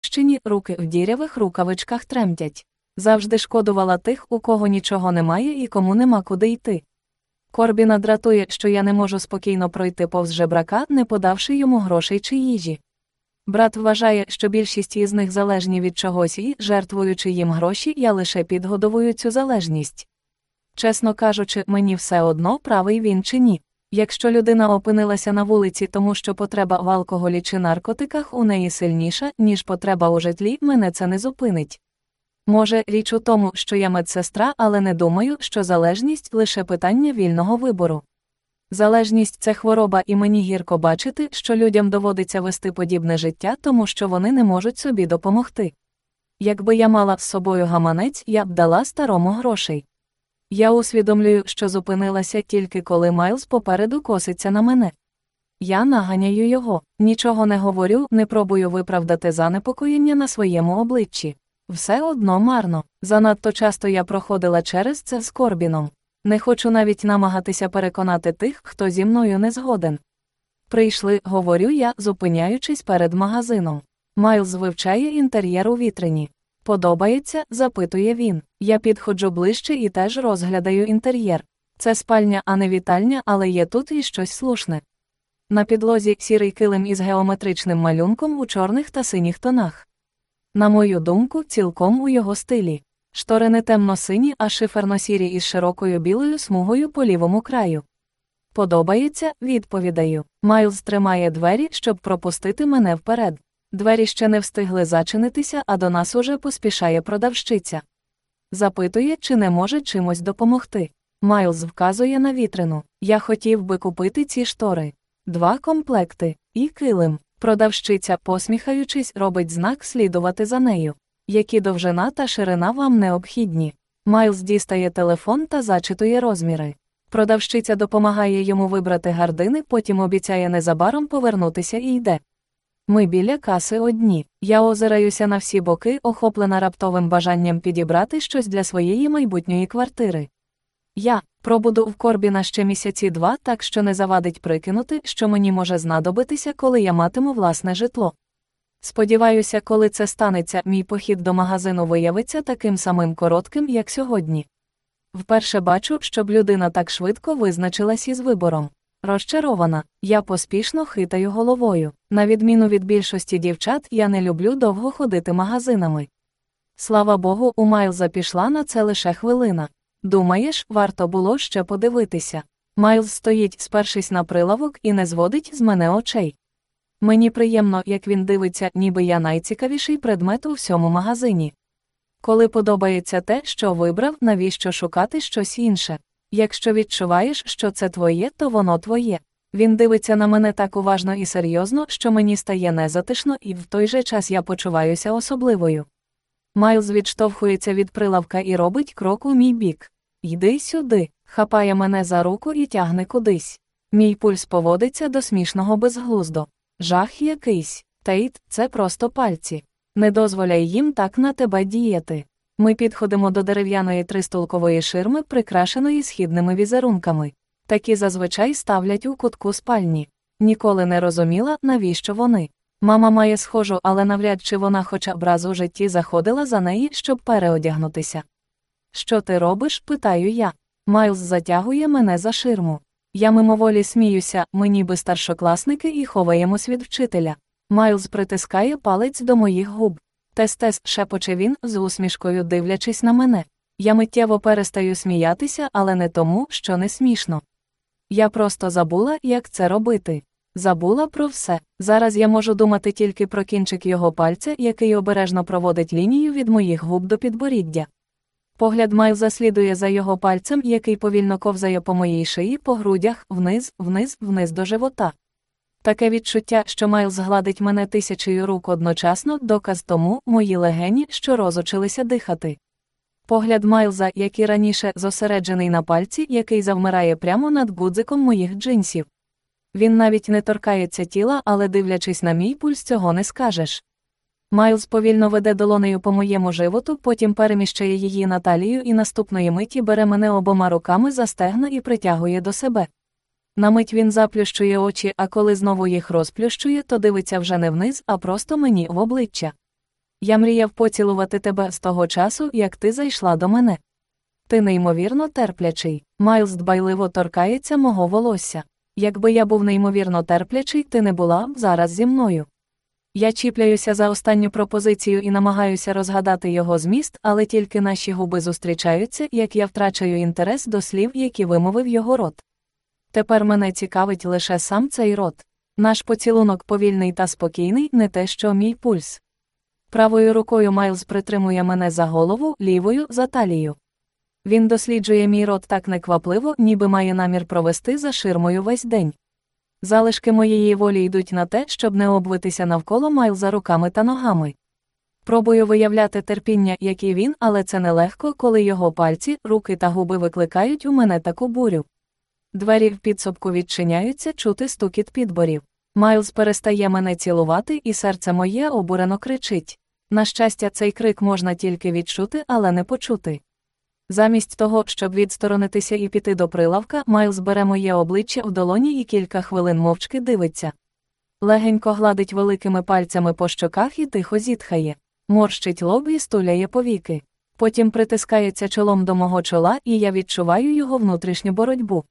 Щині руки в дірявих рукавичках тремтять. Завжди шкодувала тих, у кого нічого немає і кому нема куди йти. Корбіна дратує, що я не можу спокійно пройти повз жебрака, не подавши йому грошей чи їжі. Брат вважає, що більшість із них залежні від чогось і, жертвуючи їм гроші, я лише підгодовую цю залежність. Чесно кажучи, мені все одно правий він чи ні. Якщо людина опинилася на вулиці, тому що потреба в алкоголі чи наркотиках у неї сильніша, ніж потреба у житлі, мене це не зупинить. Може, річ у тому, що я медсестра, але не думаю, що залежність лише питання вільного вибору. Залежність це хвороба, і мені гірко бачити, що людям доводиться вести подібне життя, тому що вони не можуть собі допомогти. Якби я мала з собою гаманець, я б дала старому грошей. Я усвідомлюю, що зупинилася тільки коли Майлз попереду коситься на мене. Я наганяю його, нічого не говорю, не пробую виправдати занепокоєння на своєму обличчі. Все одно марно. Занадто часто я проходила через це з Корбіном. Не хочу навіть намагатися переконати тих, хто зі мною не згоден. Прийшли, говорю я, зупиняючись перед магазином. Майлз вивчає інтер'єр у вітрині. Подобається, запитує він. Я підходжу ближче і теж розглядаю інтер'єр. Це спальня, а не вітальня, але є тут і щось слушне. На підлозі сірий килим із геометричним малюнком у чорних та синіх тонах. На мою думку, цілком у його стилі. Штори не темно-сині, а шиферно-сірі із широкою білою смугою по лівому краю. Подобається, відповідаю. Майлз тримає двері, щоб пропустити мене вперед. Двері ще не встигли зачинитися, а до нас уже поспішає продавщиця. Запитує, чи не може чимось допомогти. Майлз вказує на вітрину. Я хотів би купити ці штори. Два комплекти і килим. Продавщиця, посміхаючись, робить знак слідувати за нею. Які довжина та ширина вам необхідні. Майлз дістає телефон та зачитує розміри. Продавщиця допомагає йому вибрати гардини, потім обіцяє незабаром повернутися і йде. Ми біля каси одні. Я озираюся на всі боки, охоплена раптовим бажанням підібрати щось для своєї майбутньої квартири. Я пробуду в Корбіна ще місяці два, так що не завадить прикинути, що мені може знадобитися, коли я матиму власне житло. Сподіваюся, коли це станеться, мій похід до магазину виявиться таким самим коротким, як сьогодні. Вперше бачу, щоб людина так швидко визначилась із вибором. Розчарована, я поспішно хитаю головою. На відміну від більшості дівчат, я не люблю довго ходити магазинами. Слава Богу, у Майлза пішла на це лише хвилина. Думаєш, варто було ще подивитися. Майлз стоїть, спершись на прилавок, і не зводить з мене очей. Мені приємно, як він дивиться, ніби я найцікавіший предмет у всьому магазині. Коли подобається те, що вибрав, навіщо шукати щось інше. Якщо відчуваєш, що це твоє, то воно твоє. Він дивиться на мене так уважно і серйозно, що мені стає незатишно, і в той же час я почуваюся особливою. Майлз відштовхується від прилавка і робить крок у мій бік. Йди сюди, хапає мене за руку і тягне кудись. Мій пульс поводиться до смішного безглуздо. Жах якийсь. Тейт, це просто пальці. Не дозволяй їм так на тебе діяти. Ми підходимо до дерев'яної тристолкової ширми, прикрашеної східними візерунками. Такі зазвичай ставлять у кутку спальні. Ніколи не розуміла, навіщо вони. Мама має схожу, але навряд чи вона хоча б раз у житті заходила за неї, щоб переодягнутися. Що ти робиш? питаю я. Майлз затягує мене за ширму. Я мимоволі сміюся, ми ніби старшокласники і ховаємось від вчителя. Майлз притискає палець до моїх губ. Тес-тес, шепоче він, з усмішкою дивлячись на мене. Я миттєво перестаю сміятися, але не тому, що не смішно. Я просто забула, як це робити. Забула про все. Зараз я можу думати тільки про кінчик його пальця, який обережно проводить лінію від моїх губ до підборіддя. Погляд Майлза слідує за його пальцем, який повільно ковзає по моїй шиї, по грудях, вниз, вниз, вниз до живота. Таке відчуття, що Майлз гладить мене тисячею рук одночасно, доказ тому мої легені, що розучилися дихати. Погляд Майлза, як і раніше, зосереджений на пальці, який завмирає прямо над гудзиком моїх джинсів. Він навіть не торкається тіла, але дивлячись на мій пульс, цього не скажеш. Майлз повільно веде долонею по моєму животу, потім переміщає її на талію і наступної миті бере мене обома руками за стегна і притягує до себе. На мить він заплющує очі, а коли знову їх розплющує, то дивиться вже не вниз, а просто мені в обличчя. Я мріяв поцілувати тебе з того часу, як ти зайшла до мене. Ти неймовірно терплячий. Майлз дбайливо торкається мого волосся. Якби я був неймовірно терплячий, ти не була б зараз зі мною. Я чіпляюся за останню пропозицію і намагаюся розгадати його зміст, але тільки наші губи зустрічаються, як я втрачаю інтерес до слів, які вимовив його рот. Тепер мене цікавить лише сам цей рот. Наш поцілунок повільний та спокійний, не те, що мій пульс. Правою рукою Майлз притримує мене за голову, лівою за талію. Він досліджує мій рот так неквапливо, ніби має намір провести за ширмою весь день. Залишки моєї волі йдуть на те, щоб не обвитися навколо Майлза руками та ногами. Пробую виявляти терпіння, як і він, але це нелегко, коли його пальці, руки та губи викликають у мене таку бурю. Двері в підсобку відчиняються, чути стукіт підборів. Майлз перестає мене цілувати, і серце моє обурено кричить. На щастя, цей крик можна тільки відчути, але не почути. Замість того, щоб відсторонитися і піти до прилавка, Майлз бере моє обличчя в долоні і кілька хвилин мовчки дивиться. Легенько гладить великими пальцями по щоках і тихо зітхає, морщить лоб і стуляє повіки. Потім притискається чолом до мого чола, і я відчуваю його внутрішню боротьбу.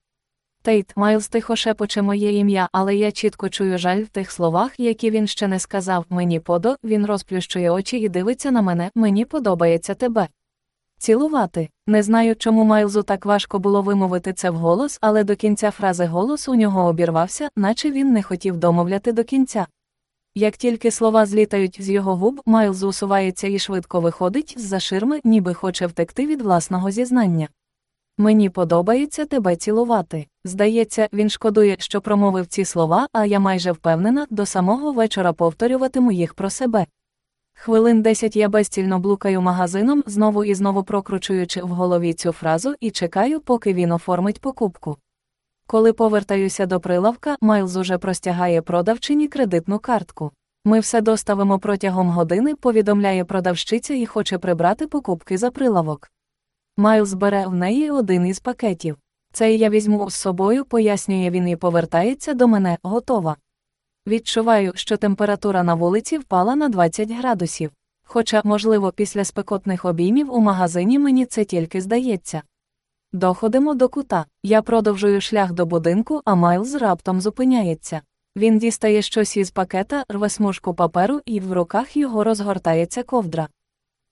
Тейт, Майлз тихо шепоче моє ім'я, але я чітко чую жаль в тих словах, які він ще не сказав. Мені подо, він розплющує очі і дивиться на мене, мені подобається тебе. Цілувати. Не знаю, чому Майлзу так важко було вимовити це вголос, але до кінця фрази голос у нього обірвався, наче він не хотів домовляти до кінця. Як тільки слова злітають з його губ, Майлз усувається і швидко виходить з-за ширми, ніби хоче втекти від власного зізнання. Мені подобається тебе цілувати. Здається, він шкодує, що промовив ці слова, а я майже впевнена, до самого вечора повторюватиму їх про себе. Хвилин десять я безцільно блукаю магазином, знову і знову прокручуючи в голові цю фразу і чекаю, поки він оформить покупку. Коли повертаюся до прилавка, Майлз уже простягає продавчині кредитну картку. Ми все доставимо протягом години, повідомляє продавщиця і хоче прибрати покупки за прилавок. Майлз бере в неї один із пакетів. Цей я візьму з собою, пояснює він і повертається до мене, готова. Відчуваю, що температура на вулиці впала на 20 градусів. Хоча, можливо, після спекотних обіймів у магазині мені це тільки здається. Доходимо до кута. Я продовжую шлях до будинку, а Майлз раптом зупиняється. Він дістає щось із пакета, рве смужку паперу, і в руках його розгортається ковдра.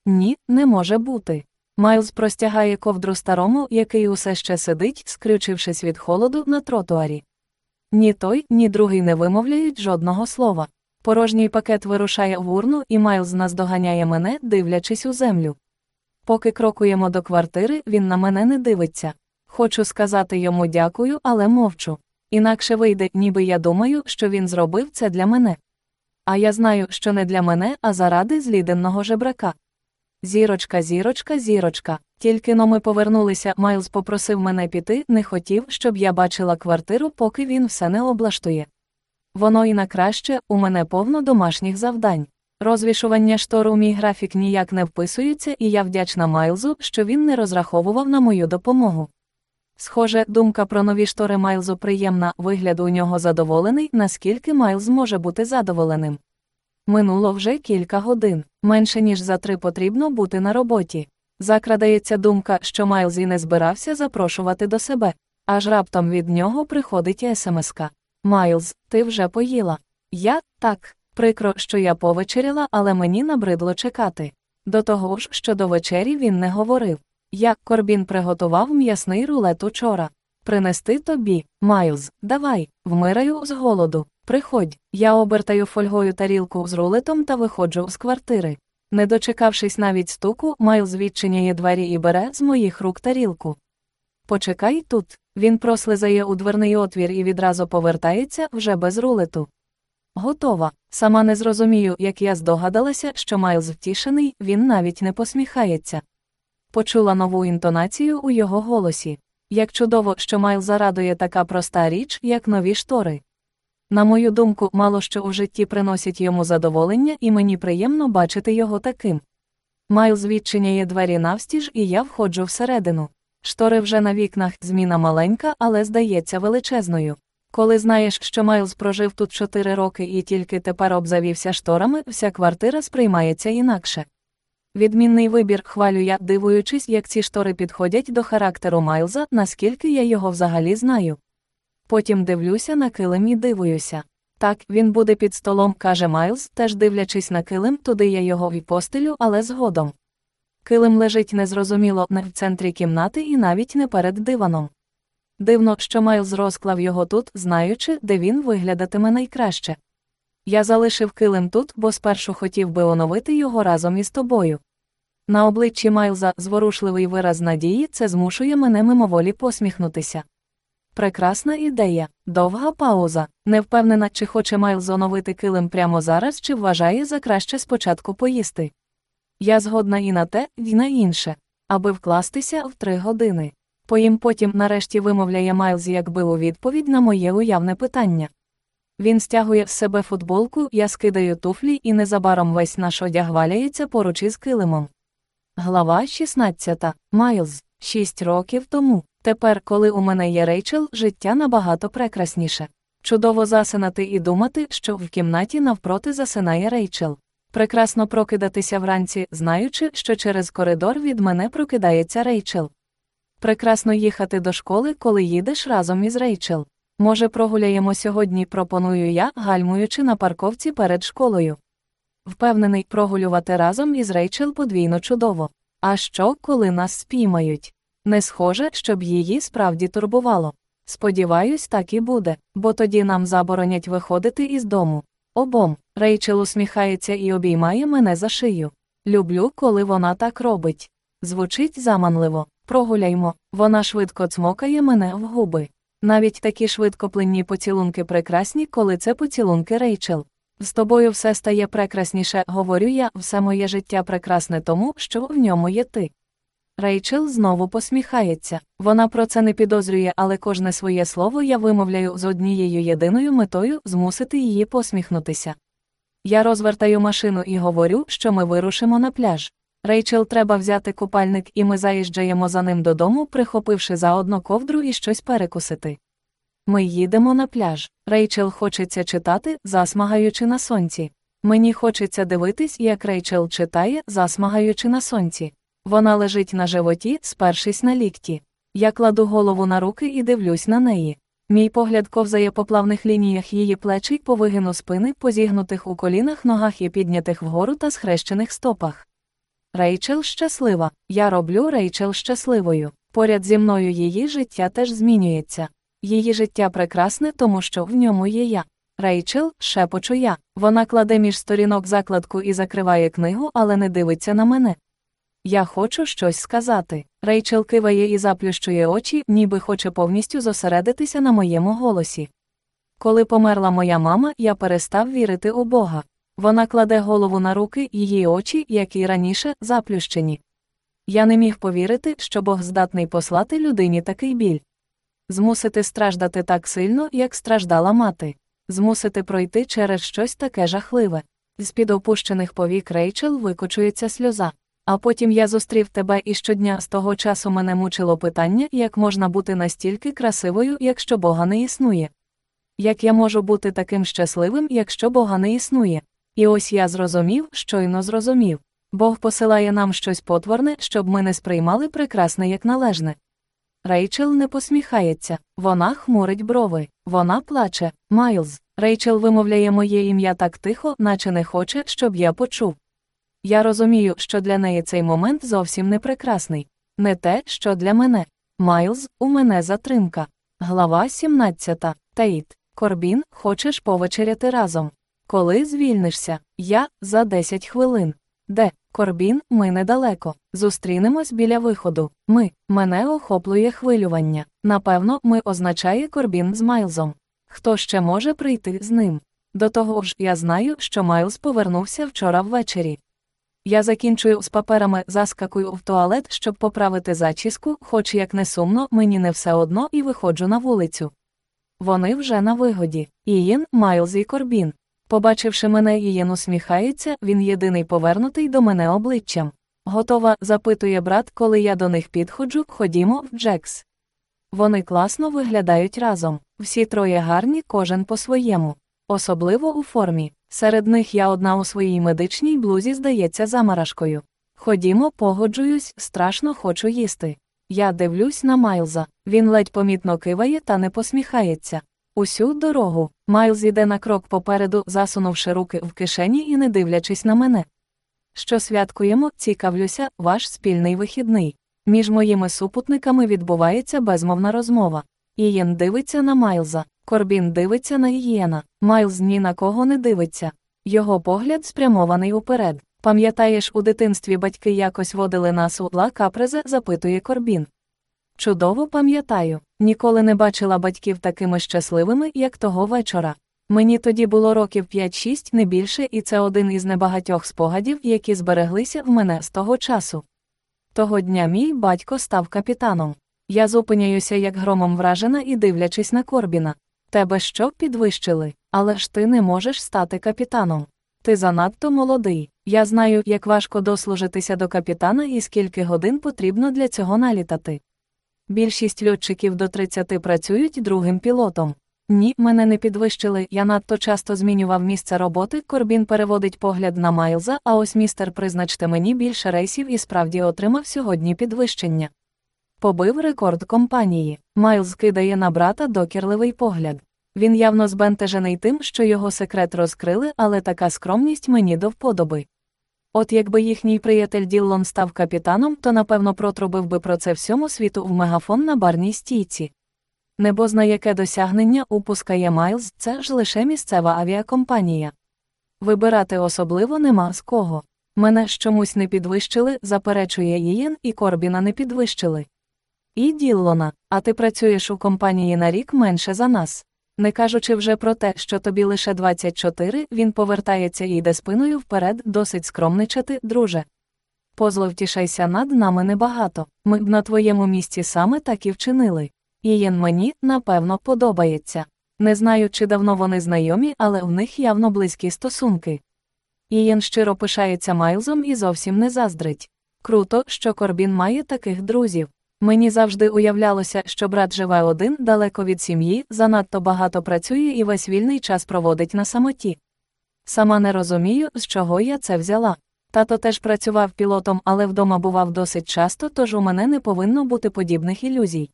Ні, не може бути. Майлз простягає ковдру старому, який усе ще сидить, скрючившись від холоду на тротуарі. Ні той, ні другий не вимовляють жодного слова. Порожній пакет вирушає в урну, і Майлз наздоганяє мене, дивлячись у землю. Поки крокуємо до квартири, він на мене не дивиться. Хочу сказати йому дякую, але мовчу. Інакше вийде, ніби я думаю, що він зробив це для мене. А я знаю, що не для мене, а заради зліденного жебрака. Зірочка, зірочка, зірочка. Тільки но ми повернулися, Майлз попросив мене піти, не хотів, щоб я бачила квартиру, поки він все не облаштує. Воно і на краще, у мене повно домашніх завдань. Розвішування штор у мій графік ніяк не вписується, і я вдячна Майлзу, що він не розраховував на мою допомогу. Схоже, думка про нові штори Майлзу приємна, вигляд у нього задоволений, наскільки Майлз може бути задоволеним. Минуло вже кілька годин, менше ніж за три потрібно бути на роботі. Закрадається думка, що Майлз і не збирався запрошувати до себе, аж раптом від нього приходить смска. Майлз, ти вже поїла. Я так. Прикро, що я повечеряла, але мені набридло чекати. До того ж, що до вечері він не говорив. Я, Корбін приготував м'ясний рулет учора. Принести тобі, Майлз, давай, вмираю з голоду. Приходь, я обертаю фольгою тарілку з рулетом та виходжу з квартири. Не дочекавшись навіть стуку, Майлз відчиняє двері і бере з моїх рук тарілку. Почекай тут. Він прослизає у дверний отвір і відразу повертається вже без рулету. Готова. Сама не зрозумію, як я здогадалася, що Майлз втішений, він навіть не посміхається. Почула нову інтонацію у його голосі. Як чудово, що Майлза радує така проста річ, як нові штори. На мою думку, мало що у житті приносить йому задоволення, і мені приємно бачити його таким. Майлз відчиняє двері навстіж, і я входжу всередину. Штори вже на вікнах, зміна маленька, але здається величезною. Коли знаєш, що Майлз прожив тут 4 роки і тільки тепер обзавівся шторами, вся квартира сприймається інакше. Відмінний вибір хвалю я, дивуючись, як ці штори підходять до характеру Майлза, наскільки я його взагалі знаю. Потім дивлюся на килим і дивуюся. Так, він буде під столом, каже Майлз, теж дивлячись на килим, туди я його і постелю, але згодом. Килим лежить незрозуміло не в центрі кімнати і навіть не перед диваном. Дивно, що Майлз розклав його тут, знаючи, де він виглядатиме найкраще. Я залишив килим тут, бо спершу хотів би оновити його разом із тобою. На обличчі Майлза зворушливий вираз надії це змушує мене мимоволі посміхнутися. Прекрасна ідея, довга пауза. Не впевнена, чи хоче Майлз оновити килим прямо зараз, чи вважає за краще спочатку поїсти. Я згодна і на те, і на інше, аби вкластися в три години. Поїм потім нарешті вимовляє Майлз якби у відповідь на моє уявне питання. Він стягує з себе футболку, я скидаю туфлі і незабаром весь наш одяг валяється поруч із килимом. Глава 16. Майлз. Шість років тому. Тепер, коли у мене є Рейчел, життя набагато прекрасніше. Чудово засинати і думати, що в кімнаті навпроти засинає Рейчел. Прекрасно прокидатися вранці, знаючи, що через коридор від мене прокидається Рейчел. Прекрасно їхати до школи, коли їдеш разом із Рейчел. Може, прогуляємо сьогодні, пропоную я, гальмуючи на парковці перед школою. Впевнений, прогулювати разом із Рейчел подвійно чудово. А що, коли нас спіймають? Не схоже, щоб її справді турбувало. Сподіваюсь, так і буде, бо тоді нам заборонять виходити із дому. Обом. Рейчел усміхається і обіймає мене за шию. Люблю, коли вона так робить. Звучить заманливо. Прогуляймо. Вона швидко цмокає мене в губи. Навіть такі швидкоплинні поцілунки прекрасні, коли це поцілунки Рейчел. З тобою все стає прекрасніше, говорю я, все моє життя прекрасне тому, що в ньому є ти. Рейчел знову посміхається. Вона про це не підозрює, але кожне своє слово я вимовляю з однією єдиною метою змусити її посміхнутися. Я розвертаю машину і говорю, що ми вирушимо на пляж. Рейчел треба взяти купальник, і ми заїжджаємо за ним додому, прихопивши заодно ковдру і щось перекусити. Ми їдемо на пляж. Рейчел хочеться читати, засмагаючи на сонці. Мені хочеться дивитись, як Рейчел читає, засмагаючи на сонці. Вона лежить на животі, спершись на лікті. Я кладу голову на руки і дивлюсь на неї. Мій погляд ковзає по плавних лініях її плечей по вигину спини, позігнутих у колінах, ногах і піднятих вгору та схрещених стопах. Рейчел щаслива. Я роблю Рейчел щасливою. Поряд зі мною її життя теж змінюється. Її життя прекрасне, тому що в ньому є я. Рейчел, шепочу я. Вона кладе між сторінок закладку і закриває книгу, але не дивиться на мене. Я хочу щось сказати. Рейчел киває і заплющує очі, ніби хоче повністю зосередитися на моєму голосі. Коли померла моя мама, я перестав вірити у Бога. Вона кладе голову на руки, її очі, як і раніше, заплющені. Я не міг повірити, що Бог здатний послати людині такий біль. Змусити страждати так сильно, як страждала мати, змусити пройти через щось таке жахливе. З під опущених повік Рейчел викочується сльоза. А потім я зустрів тебе і щодня з того часу мене мучило питання, як можна бути настільки красивою, якщо Бога не існує. Як я можу бути таким щасливим, якщо Бога не існує? І ось я зрозумів, щойно зрозумів. Бог посилає нам щось потворне, щоб ми не сприймали прекрасне як належне. Рейчел не посміхається, вона хмурить брови, вона плаче. Майлз. Рейчел вимовляє моє ім'я так тихо, наче не хоче, щоб я почув. Я розумію, що для неї цей момент зовсім не прекрасний. Не те, що для мене. Майлз, у мене затримка. Глава 17. Тейт. Корбін, хочеш повечеряти разом. Коли звільнишся? Я за 10 хвилин. Де? Корбін, ми недалеко. Зустрінемось біля виходу. Ми, мене охоплює хвилювання. Напевно, ми означає Корбін з Майлзом. Хто ще може прийти з ним? До того ж, я знаю, що Майлз повернувся вчора ввечері. Я закінчую з паперами, заскакую в туалет, щоб поправити зачіску, хоч як не сумно, мені не все одно і виходжу на вулицю. Вони вже на вигоді. Іїн, Майлз і Корбін. Побачивши мене, Ієн усміхається, він єдиний повернутий до мене обличчям. Готова, запитує брат, коли я до них підходжу, ходімо в Джекс. Вони класно виглядають разом. Всі троє гарні, кожен по-своєму. Особливо у формі. Серед них я одна у своїй медичній блузі здається замарашкою. Ходімо, погоджуюсь, страшно хочу їсти. Я дивлюсь на Майлза. Він ледь помітно киває та не посміхається. Усю дорогу. Майлз іде на крок попереду, засунувши руки в кишені і не дивлячись на мене. Що святкуємо, цікавлюся, ваш спільний вихідний. Між моїми супутниками відбувається безмовна розмова. Ієн дивиться на Майлза, Корбін дивиться на Ієна, Майлз ні на кого не дивиться. Його погляд спрямований уперед. Пам'ятаєш, у дитинстві батьки якось водили нас у ла капрезе, запитує Корбін. Чудово пам'ятаю, ніколи не бачила батьків такими щасливими, як того вечора. Мені тоді було років 5-6, не більше, і це один із небагатьох спогадів, які збереглися в мене з того часу. Того дня мій батько став капітаном. Я зупиняюся як громом вражена і дивлячись на Корбіна. Тебе що підвищили, але ж ти не можеш стати капітаном. Ти занадто молодий. Я знаю, як важко дослужитися до капітана і скільки годин потрібно для цього налітати. Більшість льотчиків до 30 працюють другим пілотом. Ні, мене не підвищили, я надто часто змінював місце роботи. Корбін переводить погляд на Майлза, а ось містер призначте мені більше рейсів і справді отримав сьогодні підвищення. Побив рекорд компанії. Майлз кидає на брата докірливий погляд. Він явно збентежений тим, що його секрет розкрили, але така скромність мені до вподоби. От якби їхній приятель Діллон став капітаном, то напевно протрубив би про це всьому світу в мегафон на барній стійці. Небозна яке досягнення упускає Майлз, це ж лише місцева авіакомпанія. Вибирати особливо нема з кого. Мене ж чомусь не підвищили, заперечує Ієн, і Корбіна не підвищили. І Діллона, а ти працюєш у компанії на рік менше за нас. Не кажучи вже про те, що тобі лише 24, він повертається і йде спиною вперед, досить скромничати, друже. Позловтішайся над нами небагато. Ми б на твоєму місці саме так і вчинили. Ієн мені, напевно, подобається. Не знаю, чи давно вони знайомі, але в них явно близькі стосунки. Ієн щиро пишається Майлзом і зовсім не заздрить. Круто, що Корбін має таких друзів. Мені завжди уявлялося, що брат живе один, далеко від сім'ї, занадто багато працює і весь вільний час проводить на самоті. Сама не розумію, з чого я це взяла. Тато теж працював пілотом, але вдома бував досить часто, тож у мене не повинно бути подібних ілюзій.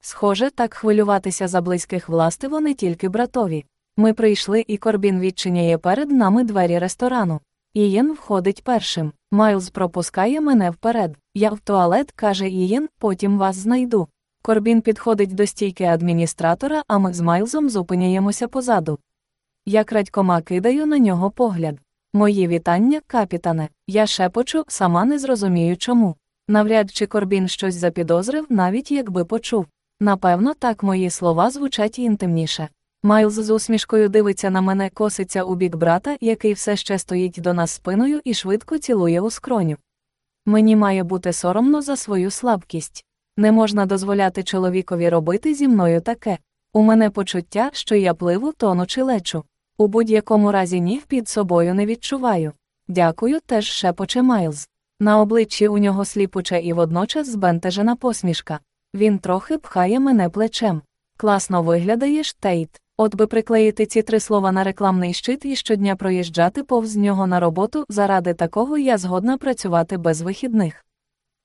Схоже, так хвилюватися за близьких властиво не тільки братові. Ми прийшли, і Корбін відчиняє перед нами двері ресторану. Ієн входить першим. Майлз пропускає мене вперед. Я в туалет, каже Ієн, потім вас знайду. Корбін підходить до стійки адміністратора, а ми з Майлзом зупиняємося позаду. Я крадькома кидаю на нього погляд. Мої вітання, капітане. Я шепочу, сама не зрозумію чому. Навряд чи Корбін щось запідозрив, навіть якби почув. Напевно, так мої слова звучать інтимніше. Майлз з усмішкою дивиться на мене, коситься у бік брата, який все ще стоїть до нас спиною і швидко цілує у скроню. Мені має бути соромно за свою слабкість. Не можна дозволяти чоловікові робити зі мною таке. У мене почуття, що я пливу, тону чи лечу. У будь-якому разі ніг під собою не відчуваю. Дякую, теж шепоче Майлз. На обличчі у нього сліпуче і водночас збентежена посмішка. Він трохи пхає мене плечем. Класно виглядаєш, Тейт. От би приклеїти ці три слова на рекламний щит і щодня проїжджати повз нього на роботу, заради такого я згодна працювати без вихідних.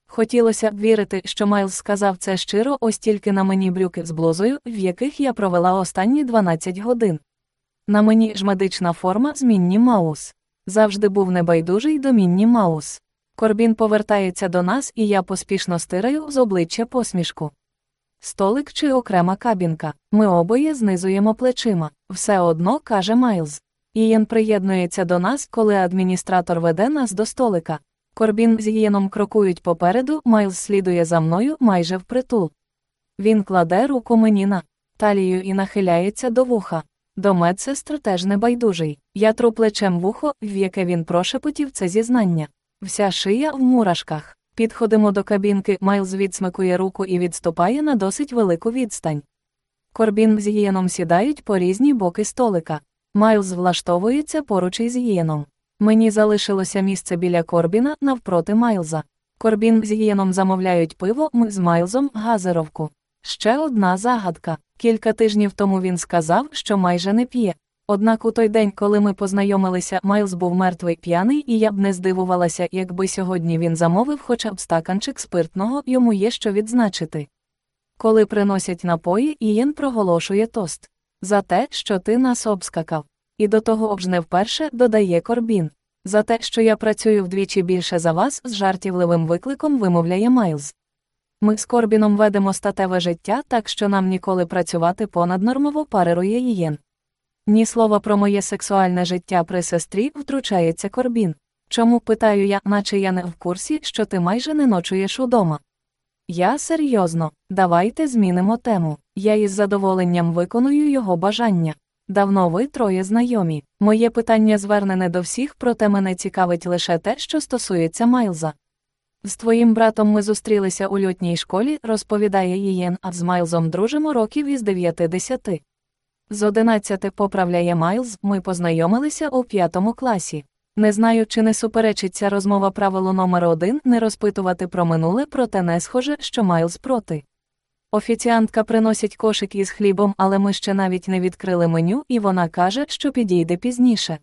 Хотілося б вірити, що Майлз сказав це щиро, ось тільки на мені брюки з блузою, в яких я провела останні 12 годин. На мені ж медична форма з Мінні Маус. Завжди був небайдужий до Мінні Маус. Корбін повертається до нас, і я поспішно стираю з обличчя посмішку. Столик чи окрема кабінка. Ми обоє знизуємо плечима. Все одно, каже Майлз. Ієн приєднується до нас, коли адміністратор веде нас до столика. Корбін з Ієном крокують попереду, Майлз слідує за мною майже впритул. Він кладе руку мені на талію і нахиляється до вуха. До медсестри теж небайдужий. Я тру плечем вухо, в яке він прошепотів це зізнання. Вся шия в мурашках. Підходимо до кабінки, Майлз відсмикує руку і відступає на досить велику відстань. Корбін з Ієном сідають по різні боки столика. Майлз влаштовується поруч із Ієном. Мені залишилося місце біля Корбіна навпроти Майлза. Корбін з Ієном замовляють пиво, ми з Майлзом газеровку. Ще одна загадка. Кілька тижнів тому він сказав, що майже не п'є. Однак у той день, коли ми познайомилися, Майлз був мертвий п'яний, і я б не здивувалася, якби сьогодні він замовив хоча б стаканчик спиртного, йому є що відзначити. Коли приносять напої, Ієн проголошує тост за те, що ти нас обскакав. І до того ж не вперше додає Корбін. За те, що я працюю вдвічі більше за вас, з жартівливим викликом вимовляє Майлз. Ми з Корбіном ведемо статеве життя, так що нам ніколи працювати понаднормово парирує Ієн. Ні слова про моє сексуальне життя при сестрі втручається Корбін. Чому питаю я, наче я не в курсі, що ти майже не ночуєш удома? Я серйозно, давайте змінимо тему. Я із задоволенням виконую його бажання. Давно ви троє знайомі. Моє питання звернене до всіх, проте мене цікавить лише те, що стосується Майлза. З твоїм братом ми зустрілися у льотній школі, розповідає Їєн, а з Майлзом дружимо років із 9-10. З 11 поправляє Майлз, ми познайомилися у п'ятому класі. Не знаю, чи не суперечить ця розмова правилу номер один не розпитувати про минуле, проте не схоже, що Майлз проти. Офіціантка приносить кошик із хлібом, але ми ще навіть не відкрили меню, і вона каже, що підійде пізніше.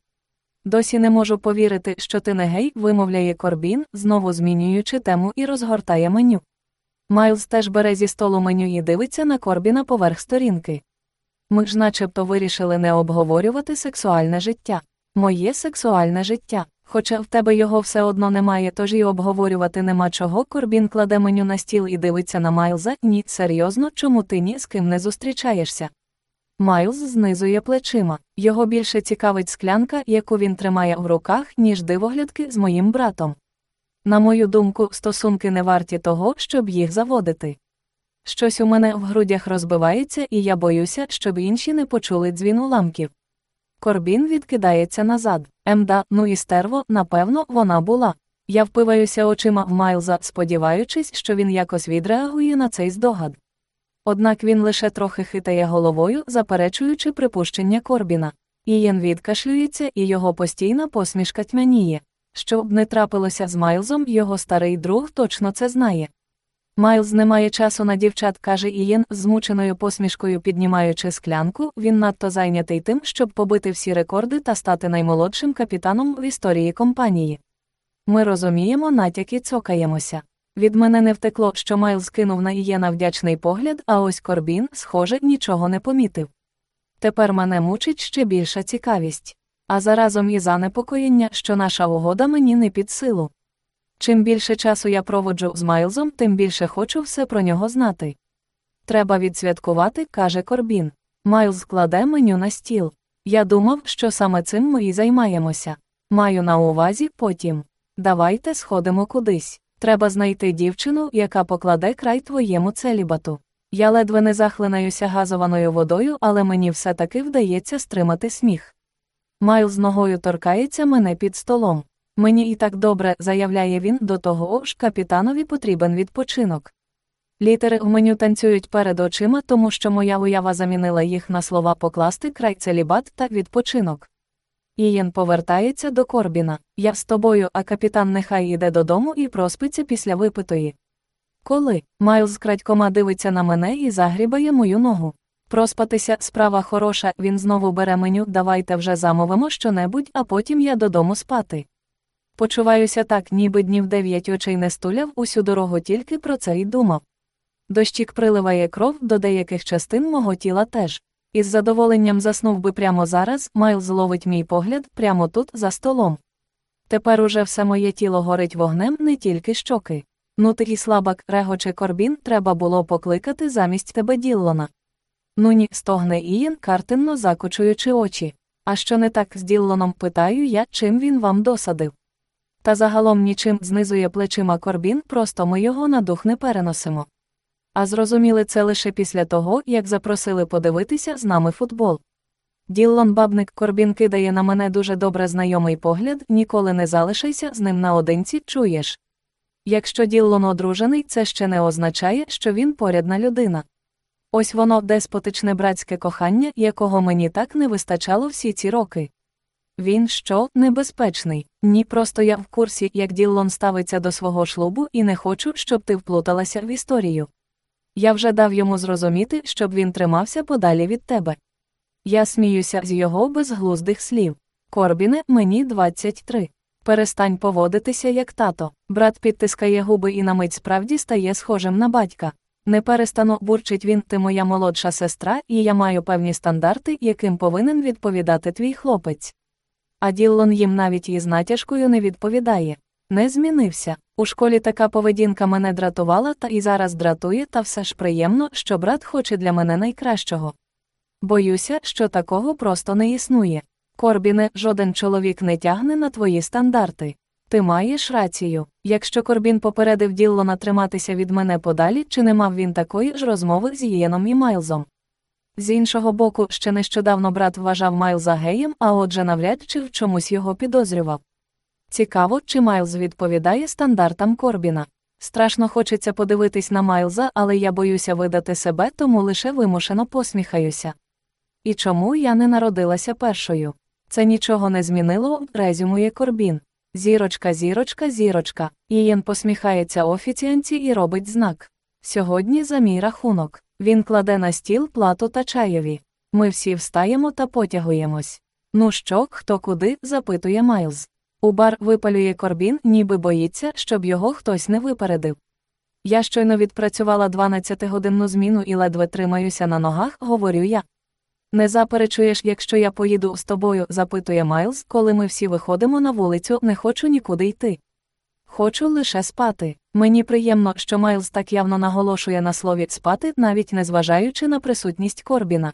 Досі не можу повірити, що ти не гей, вимовляє Корбін, знову змінюючи тему і розгортає меню. Майлз теж бере зі столу меню і дивиться на Корбіна поверх сторінки. Ми ж начебто вирішили не обговорювати сексуальне життя. Моє сексуальне життя. Хоча в тебе його все одно немає, тож і обговорювати нема чого. Корбін кладе меню на стіл і дивиться на Майлза. Ні, серйозно, чому ти ні з ким не зустрічаєшся? Майлз знизує плечима. Його більше цікавить склянка, яку він тримає в руках, ніж дивоглядки з моїм братом. На мою думку, стосунки не варті того, щоб їх заводити. Щось у мене в грудях розбивається, і я боюся, щоб інші не почули дзвін уламків. Корбін відкидається назад. Емда, ну і стерво, напевно, вона була. Я впиваюся очима в Майлза, сподіваючись, що він якось відреагує на цей здогад. Однак він лише трохи хитає головою, заперечуючи припущення Корбіна. Ієн відкашлюється, і його постійна посмішка тьмяніє. Щоб не трапилося з Майлзом, його старий друг точно це знає. Майлз не має часу на дівчат, каже Ієн, змученою посмішкою піднімаючи склянку, він надто зайнятий тим, щоб побити всі рекорди та стати наймолодшим капітаном в історії компанії. Ми розуміємо, натяки цокаємося. Від мене не втекло, що Майлз кинув на Ієна вдячний погляд, а ось Корбін, схоже, нічого не помітив. Тепер мене мучить ще більша цікавість. А заразом і занепокоєння, що наша угода мені не під силу. Чим більше часу я проводжу з Майлзом, тим більше хочу все про нього знати. Треба відсвяткувати, каже Корбін. Майлз кладе меню на стіл. Я думав, що саме цим ми і займаємося. Маю на увазі потім. Давайте сходимо кудись. Треба знайти дівчину, яка покладе край твоєму целібату. Я ледве не захлинаюся газованою водою, але мені все таки вдається стримати сміх. Майлз ногою торкається мене під столом. Мені і так добре, заявляє він, до того ж капітанові потрібен відпочинок. Літери в меню танцюють перед очима, тому що моя уява замінила їх на слова покласти край целібат та відпочинок. Ієн повертається до Корбіна. Я з тобою, а капітан нехай іде додому і проспиться після випитої. Коли Майлз крадькома дивиться на мене і загрібає мою ногу. Проспатися справа хороша, він знову бере меню, давайте вже замовимо щонебудь, а потім я додому спати. Почуваюся так, ніби днів дев'ять очей не стуляв усю дорогу тільки про це й думав. Дощик приливає кров до деяких частин мого тіла теж. Із задоволенням заснув би прямо зараз, Майл зловить мій погляд прямо тут, за столом. Тепер уже все моє тіло горить вогнем, не тільки щоки. Ну і слабак, регоче корбін, треба було покликати замість тебе Діллона. Ну ні, стогне Ієн, картинно закочуючи очі. А що не так з Діллоном, питаю я, чим він вам досадив. Та загалом нічим знизує плечима корбін, просто ми його на дух не переносимо. А зрозуміли це лише після того, як запросили подивитися з нами футбол. Діллон бабник Корбін кидає на мене дуже добре знайомий погляд, ніколи не залишайся з ним наодинці, чуєш. Якщо Діллон одружений, це ще не означає, що він порядна людина. Ось воно деспотичне братське кохання, якого мені так не вистачало всі ці роки. Він що, небезпечний? Ні, просто я в курсі, як Діллон ставиться до свого шлубу, і не хочу, щоб ти вплуталася в історію. Я вже дав йому зрозуміти, щоб він тримався подалі від тебе. Я сміюся з його безглуздих слів. Корбіне, мені 23. Перестань поводитися як тато. Брат підтискає губи і на мить справді стає схожим на батька. Не перестану бурчить він, ти моя молодша сестра, і я маю певні стандарти, яким повинен відповідати твій хлопець. А Діллон їм навіть із натяжкою не відповідає. Не змінився. У школі така поведінка мене дратувала та і зараз дратує, та все ж приємно, що брат хоче для мене найкращого. Боюся, що такого просто не існує. Корбіне, жоден чоловік не тягне на твої стандарти. Ти маєш рацію. Якщо Корбін попередив Діллона триматися від мене подалі, чи не мав він такої ж розмови з Єном і Майлзом? З іншого боку, ще нещодавно брат вважав Майлза геєм, а отже навряд чи в чомусь його підозрював. Цікаво, чи Майлз відповідає стандартам Корбіна. Страшно хочеться подивитись на Майлза, але я боюся видати себе, тому лише вимушено посміхаюся. І чому я не народилася першою? Це нічого не змінило, резюмує Корбін. Зірочка, зірочка, зірочка. Ієн посміхається офіціанці і робить знак. Сьогодні за мій рахунок. Він кладе на стіл плату та чайові. Ми всі встаємо та потягуємось. Ну що, хто куди? запитує Майлз. У бар випалює корбін, ніби боїться, щоб його хтось не випередив. Я щойно відпрацювала 12-годинну зміну і ледве тримаюся на ногах, говорю я. Не заперечуєш, якщо я поїду з тобою, запитує Майлз, коли ми всі виходимо на вулицю, не хочу нікуди йти. Хочу лише спати. Мені приємно, що Майлз так явно наголошує на слові спати, навіть незважаючи на присутність Корбіна.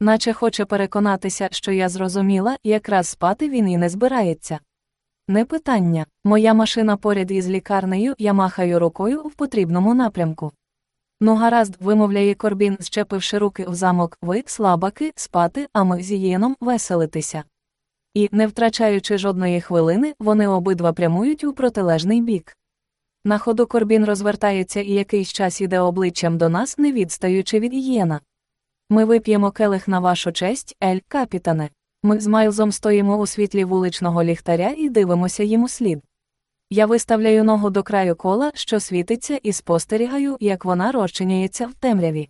Наче хоче переконатися, що я зрозуміла, якраз спати він і не збирається. Не питання. Моя машина поряд із лікарнею, я махаю рукою в потрібному напрямку. Ну, гаразд, вимовляє Корбін, зчепивши руки в замок, ви, слабаки, спати, а ми з Єном веселитися. І, не втрачаючи жодної хвилини, вони обидва прямують у протилежний бік. На ходу Корбін розвертається і якийсь час іде обличчям до нас, не відстаючи від Єна. Ми вип'ємо келих на вашу честь, Ель, капітане. Ми з Майлзом стоїмо у світлі вуличного ліхтаря і дивимося їм у слід. Я виставляю ногу до краю кола, що світиться, і спостерігаю, як вона розчиняється в темряві.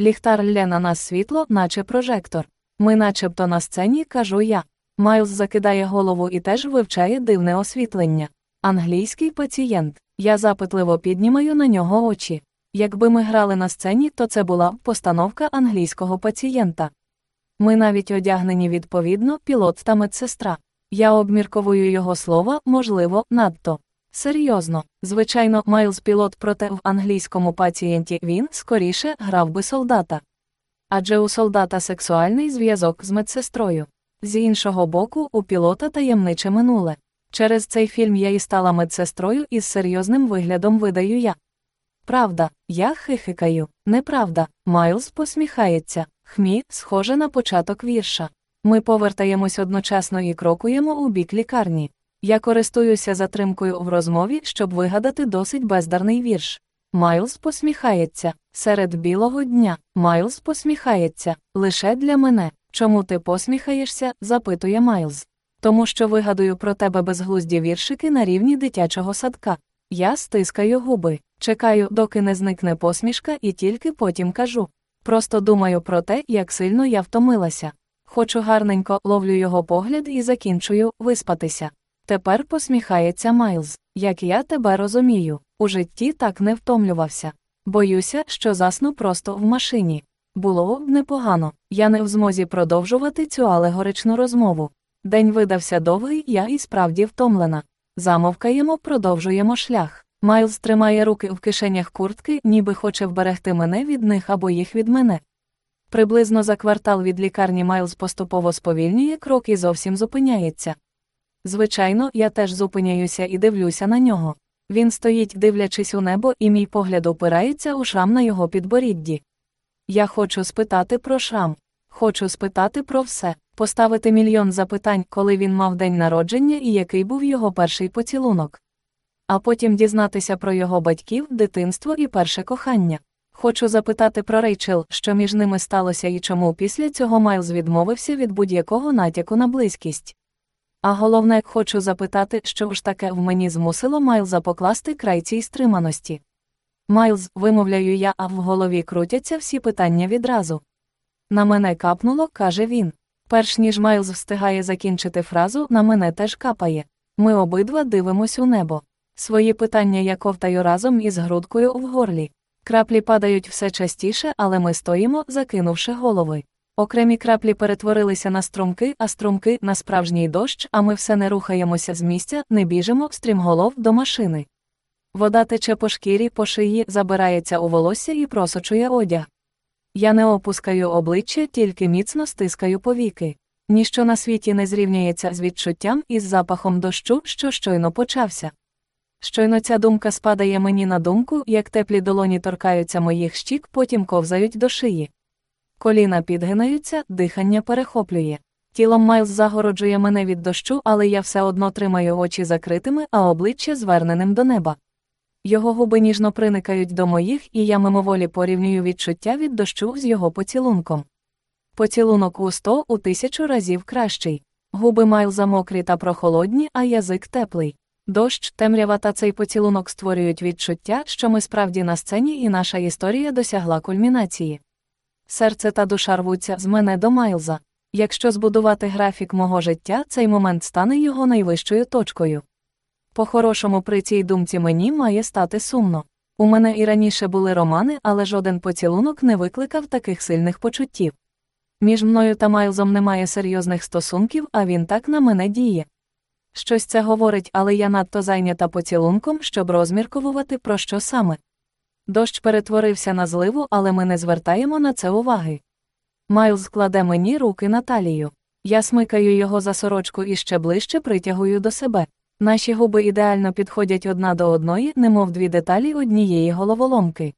Ліхтар лє на нас світло, наче прожектор. Ми начебто на сцені, кажу я. Майлз закидає голову і теж вивчає дивне освітлення. Англійський пацієнт. Я запитливо піднімаю на нього очі. Якби ми грали на сцені, то це була б постановка англійського пацієнта. Ми навіть одягнені відповідно, пілот та медсестра. Я обмірковую його слова, можливо, надто. Серйозно, звичайно, Майлз пілот, проте в англійському пацієнті він скоріше грав би солдата. Адже у солдата сексуальний зв'язок з медсестрою. З іншого боку, у пілота таємниче минуле. Через цей фільм я і стала медсестрою із серйозним виглядом видаю я. Правда, я хихикаю. Неправда, Майлз посміхається. Хмі, схоже на початок вірша. Ми повертаємось одночасно і крокуємо у бік лікарні. Я користуюся затримкою в розмові, щоб вигадати досить бездарний вірш. Майлз посміхається. Серед білого дня. Майлз посміхається. Лише для мене. Чому ти посміхаєшся? запитує Майлз. Тому що вигадую про тебе безглузді віршики на рівні дитячого садка. Я стискаю губи, чекаю, доки не зникне посмішка, і тільки потім кажу. Просто думаю про те, як сильно я втомилася. Хочу гарненько ловлю його погляд і закінчую виспатися. Тепер посміхається Майлз. Як я тебе розумію, у житті так не втомлювався. Боюся, що засну просто в машині. Було б непогано, я не в змозі продовжувати цю алегоричну розмову. День видався довгий, я і справді втомлена. Замовкаємо, продовжуємо шлях. Майлз тримає руки в кишенях куртки, ніби хоче вберегти мене від них або їх від мене. Приблизно за квартал від лікарні Майлз поступово сповільнює крок і зовсім зупиняється. Звичайно, я теж зупиняюся і дивлюся на нього. Він стоїть, дивлячись у небо, і мій погляд опирається у шрам на його підборідді. Я хочу спитати про шрам. Хочу спитати про все, поставити мільйон запитань, коли він мав день народження і який був його перший поцілунок. А потім дізнатися про його батьків, дитинство і перше кохання. Хочу запитати про Рейчел, що між ними сталося і чому після цього Майлз відмовився від будь-якого натяку на близькість. А головне, хочу запитати, що ж таке в мені змусило Майлза покласти край цій стриманості. Майлз, вимовляю я, а в голові крутяться всі питання відразу. На мене капнуло, каже він. Перш ніж Майлз встигає закінчити фразу, на мене теж капає. Ми обидва дивимось у небо. Свої питання я ковтаю разом із грудкою в горлі. Краплі падають все частіше, але ми стоїмо, закинувши голови. Окремі краплі перетворилися на струмки, а струмки на справжній дощ, а ми все не рухаємося з місця, не біжимо стрімголов до машини. Вода тече по шкірі, по шиї, забирається у волосся і просочує одяг. Я не опускаю обличчя, тільки міцно стискаю повіки. Ніщо на світі не зрівняється з відчуттям і з запахом дощу, що щойно почався. Щойно ця думка спадає мені на думку, як теплі долоні торкаються моїх щік, потім ковзають до шиї. Коліна підгинаються, дихання перехоплює. Тілом Майлз загороджує мене від дощу, але я все одно тримаю очі закритими, а обличчя зверненим до неба. Його губи ніжно приникають до моїх, і я мимоволі порівнюю відчуття від дощу з його поцілунком. Поцілунок у сто у тисячу разів кращий. Губи Майлза мокрі та прохолодні, а язик теплий. Дощ, темрява та цей поцілунок створюють відчуття, що ми справді на сцені, і наша історія досягла кульмінації. Серце та душа рвуться з мене до Майлза. Якщо збудувати графік мого життя, цей момент стане його найвищою точкою. По-хорошому, при цій думці мені має стати сумно. У мене і раніше були романи, але жоден поцілунок не викликав таких сильних почуттів. Між мною та Майлзом немає серйозних стосунків, а він так на мене діє. Щось це говорить, але я надто зайнята поцілунком, щоб розмірковувати про що саме. Дощ перетворився на зливу, але ми не звертаємо на це уваги. Майлз кладе мені руки на талію. Я смикаю його за сорочку і ще ближче притягую до себе. Наші губи ідеально підходять одна до одної, немов дві деталі однієї головоломки.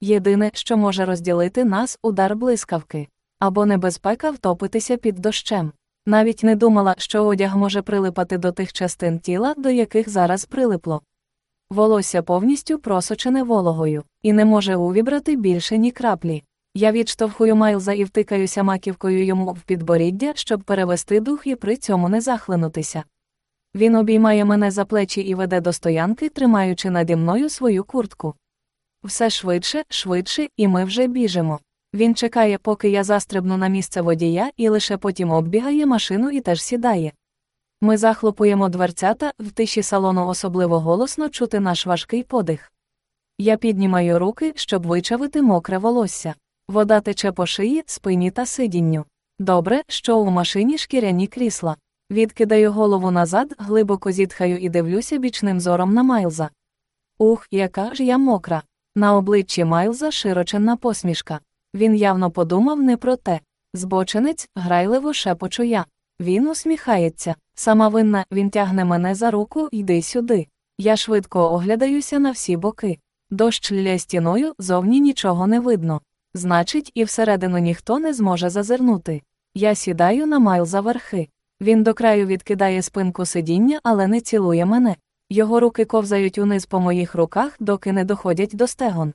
Єдине, що може розділити нас, удар блискавки, або небезпека втопитися під дощем. Навіть не думала, що одяг може прилипати до тих частин тіла, до яких зараз прилипло. Волосся повністю просочене вологою, і не може увібрати більше ні краплі. Я відштовхую Майлза і втикаюся маківкою йому в підборіддя, щоб перевести дух і при цьому не захлинутися. Він обіймає мене за плечі і веде до стоянки, тримаючи наді мною свою куртку. Все швидше, швидше, і ми вже біжимо. Він чекає, поки я застрибну на місце водія, і лише потім оббігає машину і теж сідає. Ми захлопуємо дверцята, в тиші салону особливо голосно чути наш важкий подих. Я піднімаю руки, щоб вичавити мокре волосся. Вода тече по шиї, спині та сидінню. Добре, що у машині шкіряні крісла. Відкидаю голову назад, глибоко зітхаю і дивлюся бічним зором на Майлза. Ух, яка ж я мокра. На обличчі Майлза широченна посмішка. Він явно подумав не про те. Збочинець, грайливо шепочу я. Він усміхається. Сама винна, він тягне мене за руку, йди сюди. Я швидко оглядаюся на всі боки. Дощ ля стіною, зовні нічого не видно. Значить, і всередину ніхто не зможе зазирнути. Я сідаю на Майлза верхи. Він до краю відкидає спинку сидіння, але не цілує мене. Його руки ковзають униз по моїх руках, доки не доходять до стегон.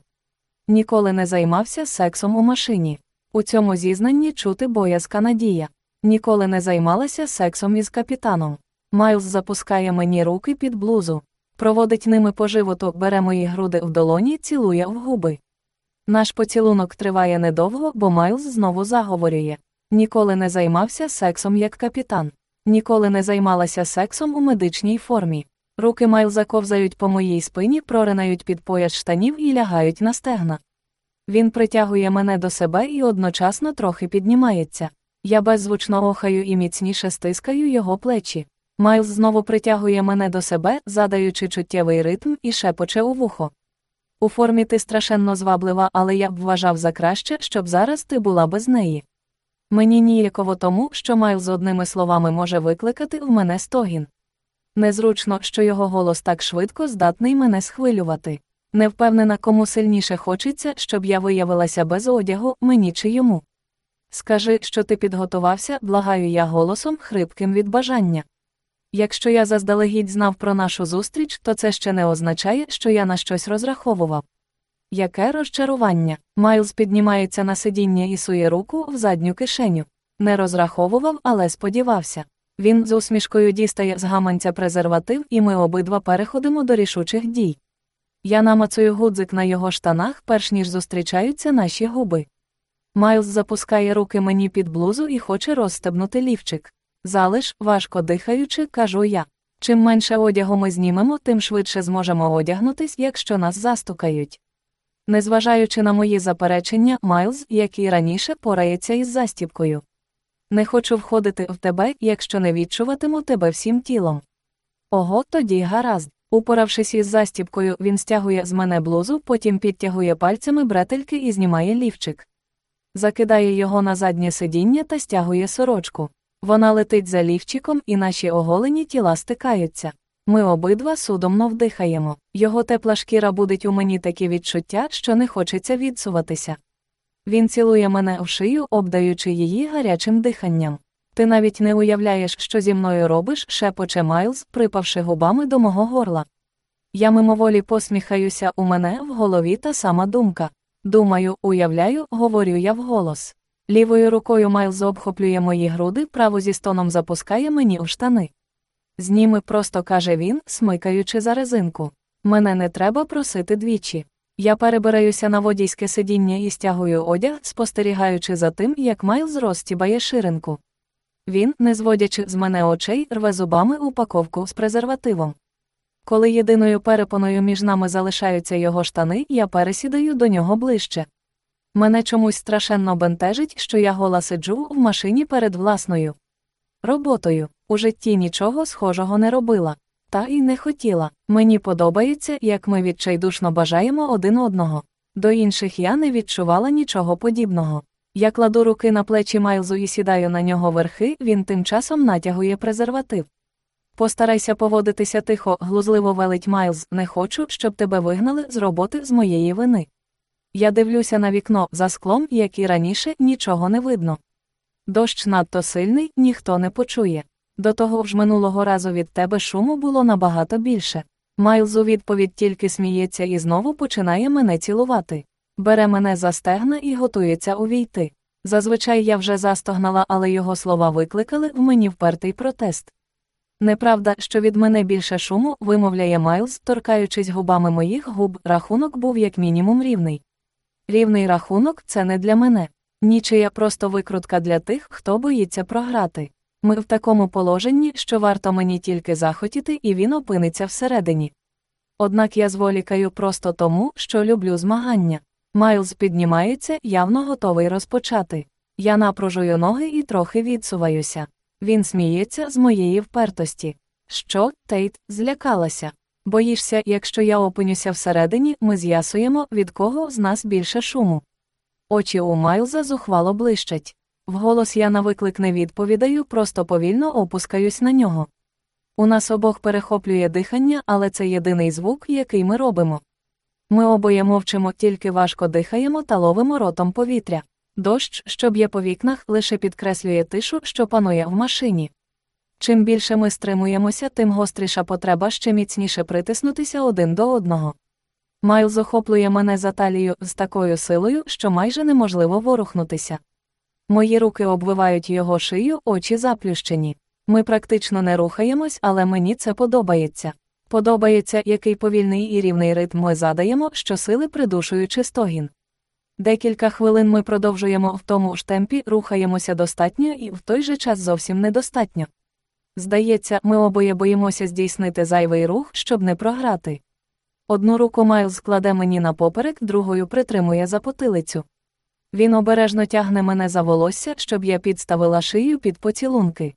Ніколи не займався сексом у машині. У цьому зізнанні чути боязка надія. Ніколи не займалася сексом із капітаном. Майлз запускає мені руки під блузу, проводить ними по животу, бере мої груди в долоні, цілує в губи. Наш поцілунок триває недовго, бо Майлз знову заговорює. Ніколи не займався сексом як капітан. Ніколи не займалася сексом у медичній формі. Руки Майлза ковзають по моїй спині, проринають під пояс штанів і лягають на стегна. Він притягує мене до себе і одночасно трохи піднімається. Я беззвучно охаю і міцніше стискаю його плечі. Майлз знову притягує мене до себе, задаючи чуттєвий ритм і шепоче у вухо. У формі ти страшенно зваблива, але я б вважав за краще, щоб зараз ти була без неї. Мені ніяково тому, що Майлз одними словами може викликати в мене стогін. Незручно, що його голос так швидко здатний мене схвилювати. Не впевнена, кому сильніше хочеться, щоб я виявилася без одягу, мені чи йому. Скажи, що ти підготувався, благаю я голосом, хрипким від бажання. Якщо я заздалегідь знав про нашу зустріч, то це ще не означає, що я на щось розраховував. Яке розчарування. Майлз піднімається на сидіння і сує руку в задню кишеню. Не розраховував, але сподівався. Він з усмішкою дістає з гаманця презерватив, і ми обидва переходимо до рішучих дій. Я намацую гудзик на його штанах, перш ніж зустрічаються наші губи. Майлз запускає руки мені під блузу і хоче розстебнути лівчик. Залиш, важко дихаючи, кажу я. Чим менше одягу ми знімемо, тим швидше зможемо одягнутись, якщо нас застукають. Незважаючи на мої заперечення, Майлз, як і раніше, порається із застібкою. Не хочу входити в тебе, якщо не відчуватиму тебе всім тілом. Ого, тоді гаразд. Упоравшись із застібкою, він стягує з мене блузу, потім підтягує пальцями бретельки і знімає лівчик. Закидає його на заднє сидіння та стягує сорочку. Вона летить за лівчиком, і наші оголені тіла стикаються. Ми обидва судомно вдихаємо. Його тепла шкіра будить у мені такі відчуття, що не хочеться відсуватися. Він цілує мене в шию, обдаючи її гарячим диханням. Ти навіть не уявляєш, що зі мною робиш, шепоче Майлз, припавши губами до мого горла. Я мимоволі посміхаюся у мене в голові та сама думка. Думаю, уявляю, говорю я вголос. Лівою рукою Майлз обхоплює мої груди, праву зі стоном запускає мені у штани. Зніми просто каже він, смикаючи за резинку. Мене не треба просити двічі. Я перебираюся на водійське сидіння і стягую одяг, спостерігаючи за тим, як Майлз розтібає ширинку. Він, не зводячи з мене очей, рве зубами упаковку з презервативом. Коли єдиною перепоною між нами залишаються його штани, я пересідаю до нього ближче. Мене чомусь страшенно бентежить, що я гола сиджу в машині перед власною роботою. У житті нічого схожого не робила. Та й не хотіла. Мені подобається, як ми відчайдушно бажаємо один одного. До інших я не відчувала нічого подібного. Я кладу руки на плечі Майлзу і сідаю на нього верхи, він тим часом натягує презерватив. Постарайся поводитися тихо, глузливо велить Майлз, не хочу, щоб тебе вигнали з роботи з моєї вини. Я дивлюся на вікно за склом, як і раніше, нічого не видно. Дощ надто сильний, ніхто не почує. До того ж минулого разу від тебе шуму було набагато більше. Майлз у відповідь тільки сміється і знову починає мене цілувати. Бере мене за стегна і готується увійти. Зазвичай я вже застогнала, але його слова викликали в мені впертий протест. Неправда, що від мене більше шуму, вимовляє Майлз, торкаючись губами моїх губ, рахунок був як мінімум рівний. Рівний рахунок це не для мене. Нічия просто викрутка для тих, хто боїться програти. Ми в такому положенні, що варто мені тільки захотіти, і він опиниться всередині. Однак я зволікаю просто тому, що люблю змагання. Майлз піднімається, явно готовий розпочати. Я напружую ноги і трохи відсуваюся. Він сміється з моєї впертості. Що, Тейт, злякалася? Боїшся, якщо я опинюся всередині, ми з'ясуємо, від кого з нас більше шуму. Очі у Майлза зухвало блищать. Вголос я на виклик не відповідаю, просто повільно опускаюсь на нього. У нас обох перехоплює дихання, але це єдиний звук, який ми робимо. Ми обоє мовчимо, тільки важко дихаємо та ловимо ротом повітря. Дощ, що б'є по вікнах, лише підкреслює тишу, що панує в машині. Чим більше ми стримуємося, тим гостріша потреба ще міцніше притиснутися один до одного. Майл охоплює мене за талію з такою силою, що майже неможливо ворухнутися. Мої руки обвивають його шию, очі заплющені. Ми практично не рухаємось, але мені це подобається. Подобається, який повільний і рівний ритм ми задаємо, щосили придушуючи стогін. Декілька хвилин ми продовжуємо в тому ж темпі, рухаємося достатньо і в той же час зовсім недостатньо. Здається, ми обоє боїмося здійснити зайвий рух, щоб не програти. Одну руку Майлз кладе мені на поперек, другою притримує за потилицю. Він обережно тягне мене за волосся, щоб я підставила шию під поцілунки.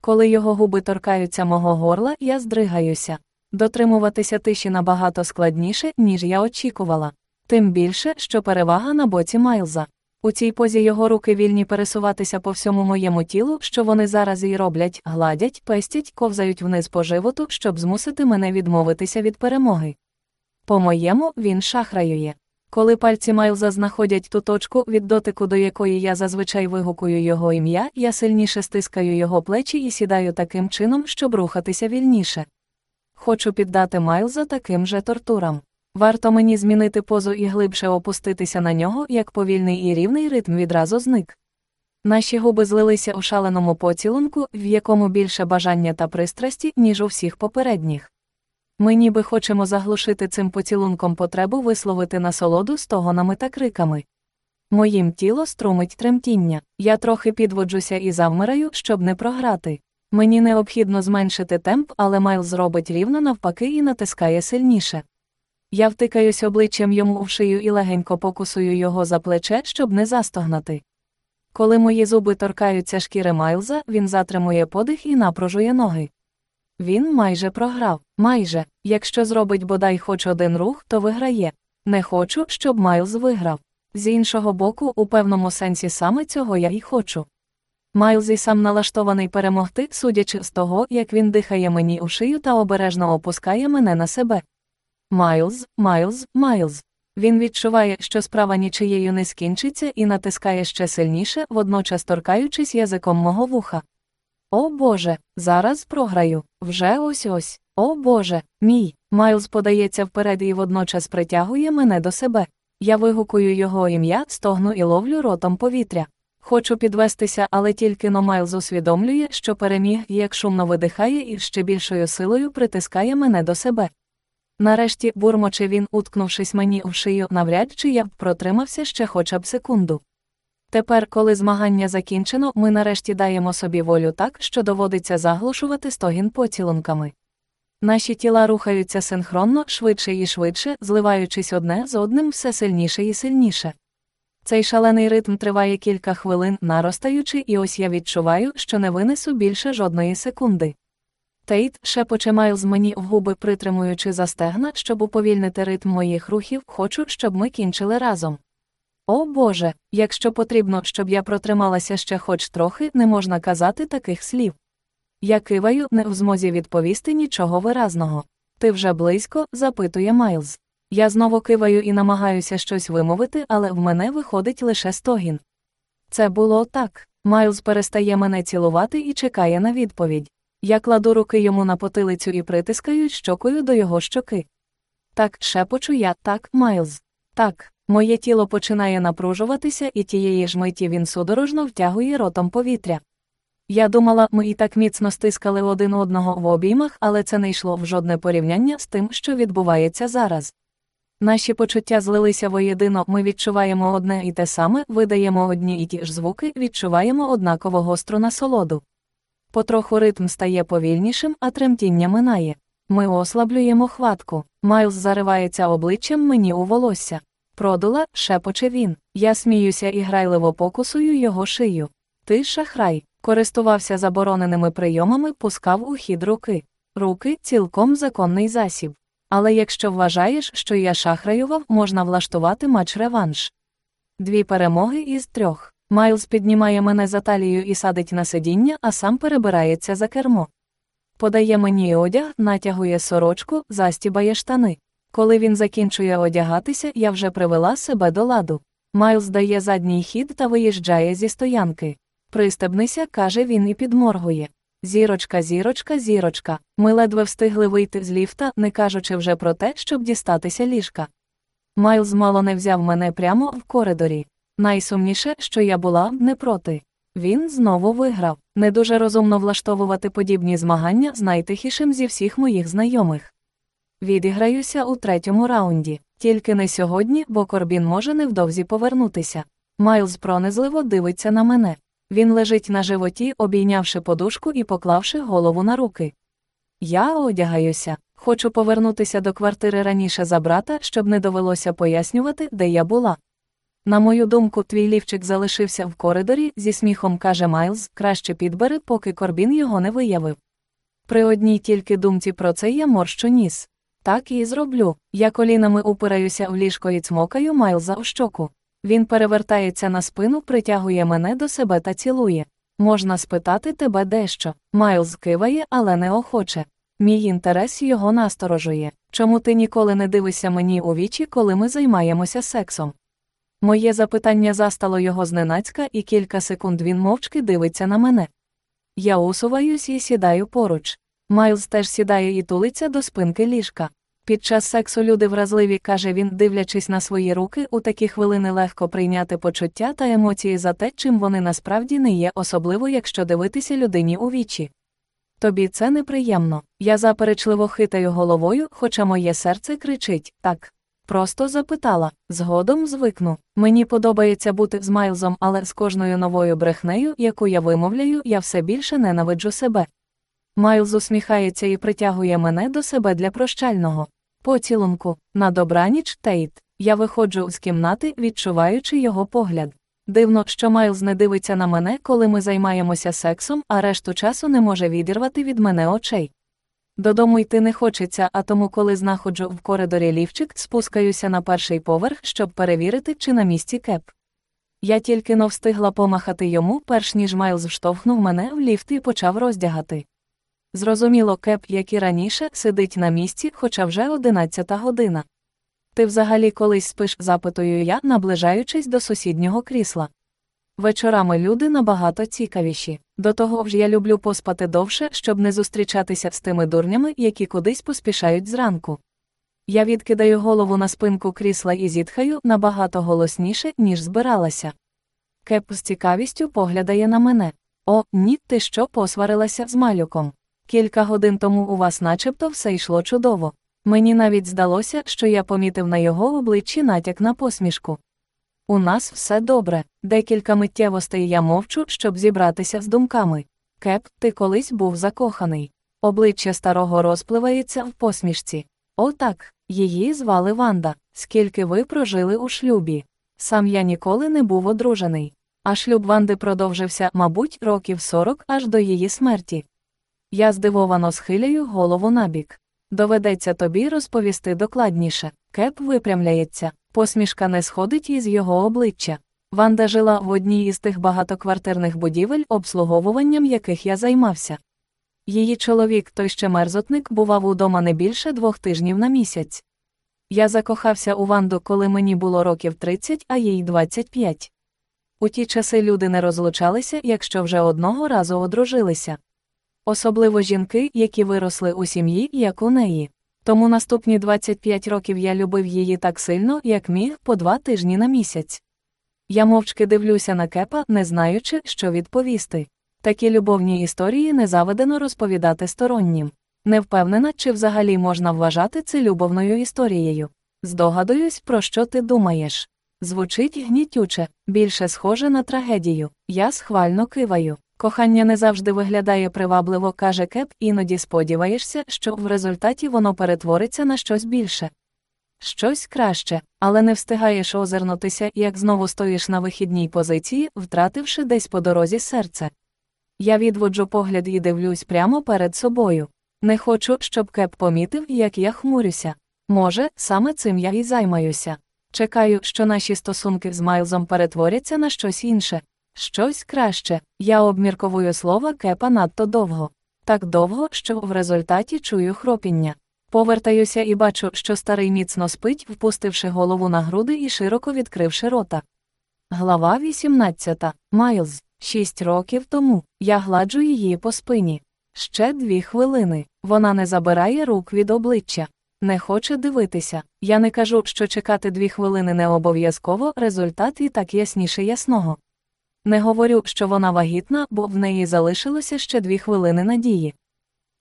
Коли його губи торкаються мого горла, я здригаюся. Дотримуватися тиші набагато складніше, ніж я очікувала. Тим більше, що перевага на боці Майлза. У цій позі його руки вільні пересуватися по всьому моєму тілу, що вони зараз і роблять, гладять, пестять, ковзають вниз по животу, щоб змусити мене відмовитися від перемоги. По моєму, він шахраює. Коли пальці Майлза знаходять ту точку, від дотику до якої я зазвичай вигукую його ім'я, я сильніше стискаю його плечі і сідаю таким чином, щоб рухатися вільніше. Хочу піддати Майлза таким же тортурам. Варто мені змінити позу і глибше опуститися на нього, як повільний і рівний ритм відразу зник. Наші губи злилися у шаленому поцілунку, в якому більше бажання та пристрасті, ніж у всіх попередніх. Ми ніби хочемо заглушити цим поцілунком потребу висловити насолоду стогонами та криками. Моїм тіло струмить тремтіння, я трохи підводжуся і завмираю, щоб не програти. Мені необхідно зменшити темп, але Майл зробить рівно навпаки і натискає сильніше. Я втикаюсь обличчям йому в шию і легенько покусую його за плече, щоб не застогнати. Коли мої зуби торкаються шкіри Майлза, він затримує подих і напружує ноги. Він майже програв, майже, якщо зробить бодай хоч один рух, то виграє. Не хочу, щоб Майлз виграв. З іншого боку, у певному сенсі саме цього я й хочу. Майлз і сам налаштований перемогти, судячи з того, як він дихає мені у шию та обережно опускає мене на себе. Майлз, Майлз, Майлз. Він відчуває, що справа нічиєю не скінчиться і натискає ще сильніше, водночас торкаючись язиком мого вуха. О Боже, зараз програю, вже ось ось. О Боже, мій. Майлз подається вперед і водночас притягує мене до себе. Я вигукую його ім'я, стогну і ловлю ротом повітря. Хочу підвестися, але тільки но Майлз усвідомлює, що переміг як шумно видихає і ще більшою силою притискає мене до себе. Нарешті бурмоче він, уткнувшись мені в шию, навряд чи я б протримався ще хоча б секунду. Тепер, коли змагання закінчено, ми нарешті даємо собі волю так, що доводиться заглушувати стогін поцілунками. Наші тіла рухаються синхронно, швидше і швидше, зливаючись одне з одним все сильніше і сильніше. Цей шалений ритм триває кілька хвилин, наростаючи, і ось я відчуваю, що не винесу більше жодної секунди. Тейт шепоче Майлз мені в губи, притримуючи за стегна, щоб уповільнити ритм моїх рухів, хочу, щоб ми кінчили разом. О Боже, якщо потрібно, щоб я протрималася ще хоч трохи, не можна казати таких слів. Я киваю, не в змозі відповісти нічого виразного. Ти вже близько, запитує Майлз. Я знову киваю і намагаюся щось вимовити, але в мене виходить лише стогін. Це було так. Майлз перестає мене цілувати і чекає на відповідь. Я кладу руки йому на потилицю і притискаю щокою до його щоки. Так, шепочу я, так, Майлз. Так, моє тіло починає напружуватися, і тієї ж миті він судорожно втягує ротом повітря. Я думала, ми і так міцно стискали один одного в обіймах, але це не йшло в жодне порівняння з тим, що відбувається зараз. Наші почуття злилися воєдино, ми відчуваємо одне і те саме, видаємо одні і ті ж звуки, відчуваємо однаково гостру насолоду. Потроху ритм стає повільнішим, а тремтіння минає. Ми ослаблюємо хватку. Майлз заривається обличчям мені у волосся. Продула, шепоче він. Я сміюся і грайливо покусую його шию. Ти шахрай, користувався забороненими прийомами, пускав у хід руки. Руки цілком законний засіб. Але якщо вважаєш, що я шахраював, можна влаштувати матч реванш. Дві перемоги із трьох. Майлз піднімає мене за талію і садить на сидіння, а сам перебирається за кермо. Подає мені одяг, натягує сорочку, застібає штани. Коли він закінчує одягатися, я вже привела себе до ладу. Майлз дає задній хід та виїжджає зі стоянки. Пристебнися, каже він і підморгує. Зірочка, зірочка, зірочка. Ми ледве встигли вийти з ліфта, не кажучи вже про те, щоб дістатися ліжка. Майлз мало не взяв мене прямо в коридорі. Найсумніше, що я була не проти. Він знову виграв. Не дуже розумно влаштовувати подібні змагання з найтихішим зі всіх моїх знайомих. Відіграюся у третьому раунді. Тільки не сьогодні, бо Корбін може невдовзі повернутися. Майлз пронизливо дивиться на мене. Він лежить на животі, обійнявши подушку і поклавши голову на руки. Я одягаюся, хочу повернутися до квартири раніше за брата, щоб не довелося пояснювати, де я була. На мою думку, твій лівчик залишився в коридорі, зі сміхом каже Майлз, краще підбери, поки Корбін його не виявив. При одній тільки думці про це я морщу ніс. Так і зроблю. Я колінами упираюся в ліжко і цмокаю Майлза у щоку. Він перевертається на спину, притягує мене до себе та цілує. Можна спитати тебе дещо. Майлз киває, але не охоче. Мій інтерес його насторожує. Чому ти ніколи не дивишся мені у вічі, коли ми займаємося сексом? Моє запитання застало його зненацька, і кілька секунд він мовчки дивиться на мене. Я усуваюсь і сідаю поруч. Майлз теж сідає і тулиться до спинки ліжка. Під час сексу люди вразливі, каже він, дивлячись на свої руки, у такі хвилини легко прийняти почуття та емоції за те, чим вони насправді не є, особливо якщо дивитися людині у вічі. Тобі це неприємно. Я заперечливо хитаю головою, хоча моє серце кричить так. Просто запитала, згодом звикну. Мені подобається бути з Майлзом, але з кожною новою брехнею, яку я вимовляю, я все більше ненавиджу себе. Майлз усміхається і притягує мене до себе для прощального. Поцілунку, на добраніч, Тейт. Я виходжу з кімнати, відчуваючи його погляд. Дивно, що Майлз не дивиться на мене, коли ми займаємося сексом, а решту часу не може відірвати від мене очей. Додому йти не хочеться, а тому, коли знаходжу в коридорі лівчик, спускаюся на перший поверх, щоб перевірити, чи на місці кеп. Я тільки но встигла помахати йому, перш ніж Майлз вштовхнув мене в ліфт і почав роздягати. Зрозуміло, кеп, як і раніше, сидить на місці, хоча вже одинадцята година. Ти взагалі колись спиш, запитую я, наближаючись до сусіднього крісла. Вечорами люди набагато цікавіші. До того ж я люблю поспати довше, щоб не зустрічатися з тими дурнями, які кудись поспішають зранку. Я відкидаю голову на спинку крісла і зітхаю набагато голосніше, ніж збиралася. Кеп з цікавістю поглядає на мене. О, ні, ти що посварилася з малюком. Кілька годин тому у вас начебто все йшло чудово. Мені навіть здалося, що я помітив на його обличчі натяк на посмішку. У нас все добре. Декілька миттєвостей я мовчу, щоб зібратися з думками. Кеп, ти колись був закоханий. Обличчя старого розпливається в посмішці. О, так, її звали Ванда. Скільки ви прожили у шлюбі? Сам я ніколи не був одружений. А шлюб Ванди продовжився, мабуть, років 40 аж до її смерті. Я здивовано схиляю голову набік. Доведеться тобі розповісти докладніше. Кеп випрямляється, посмішка не сходить із його обличчя. Ванда жила в одній із тих багатоквартирних будівель, обслуговуванням яких я займався. Її чоловік, той ще мерзотник, бував удома не більше двох тижнів на місяць. Я закохався у Ванду, коли мені було років 30, а їй 25. У ті часи люди не розлучалися, якщо вже одного разу одружилися. Особливо жінки, які виросли у сім'ї, як у неї. Тому наступні 25 років я любив її так сильно, як міг, по два тижні на місяць. Я мовчки дивлюся на кепа, не знаючи, що відповісти. Такі любовні історії не заведено розповідати стороннім. Не впевнена, чи взагалі можна вважати це любовною історією. Здогадуюсь, про що ти думаєш. Звучить гнітюче, більше схоже на трагедію. Я схвально киваю. Кохання не завжди виглядає привабливо, каже Кеп, іноді сподіваєшся, що в результаті воно перетвориться на щось більше. Щось краще, але не встигаєш озирнутися, як знову стоїш на вихідній позиції, втративши десь по дорозі серце. Я відводжу погляд і дивлюсь прямо перед собою. Не хочу, щоб Кеп помітив, як я хмурюся. Може, саме цим я і займаюся. Чекаю, що наші стосунки з Майлзом перетворяться на щось інше. Щось краще. Я обмірковую слова кепа надто довго. Так довго, що в результаті чую хропіння. Повертаюся і бачу, що старий міцно спить, впустивши голову на груди і широко відкривши рота. Глава 18. Майлз. Шість років тому я гладжу її по спині. Ще дві хвилини. Вона не забирає рук від обличчя. Не хоче дивитися. Я не кажу, що чекати дві хвилини не обов'язково, результат і так ясніше ясного. Не говорю, що вона вагітна, бо в неї залишилося ще дві хвилини надії.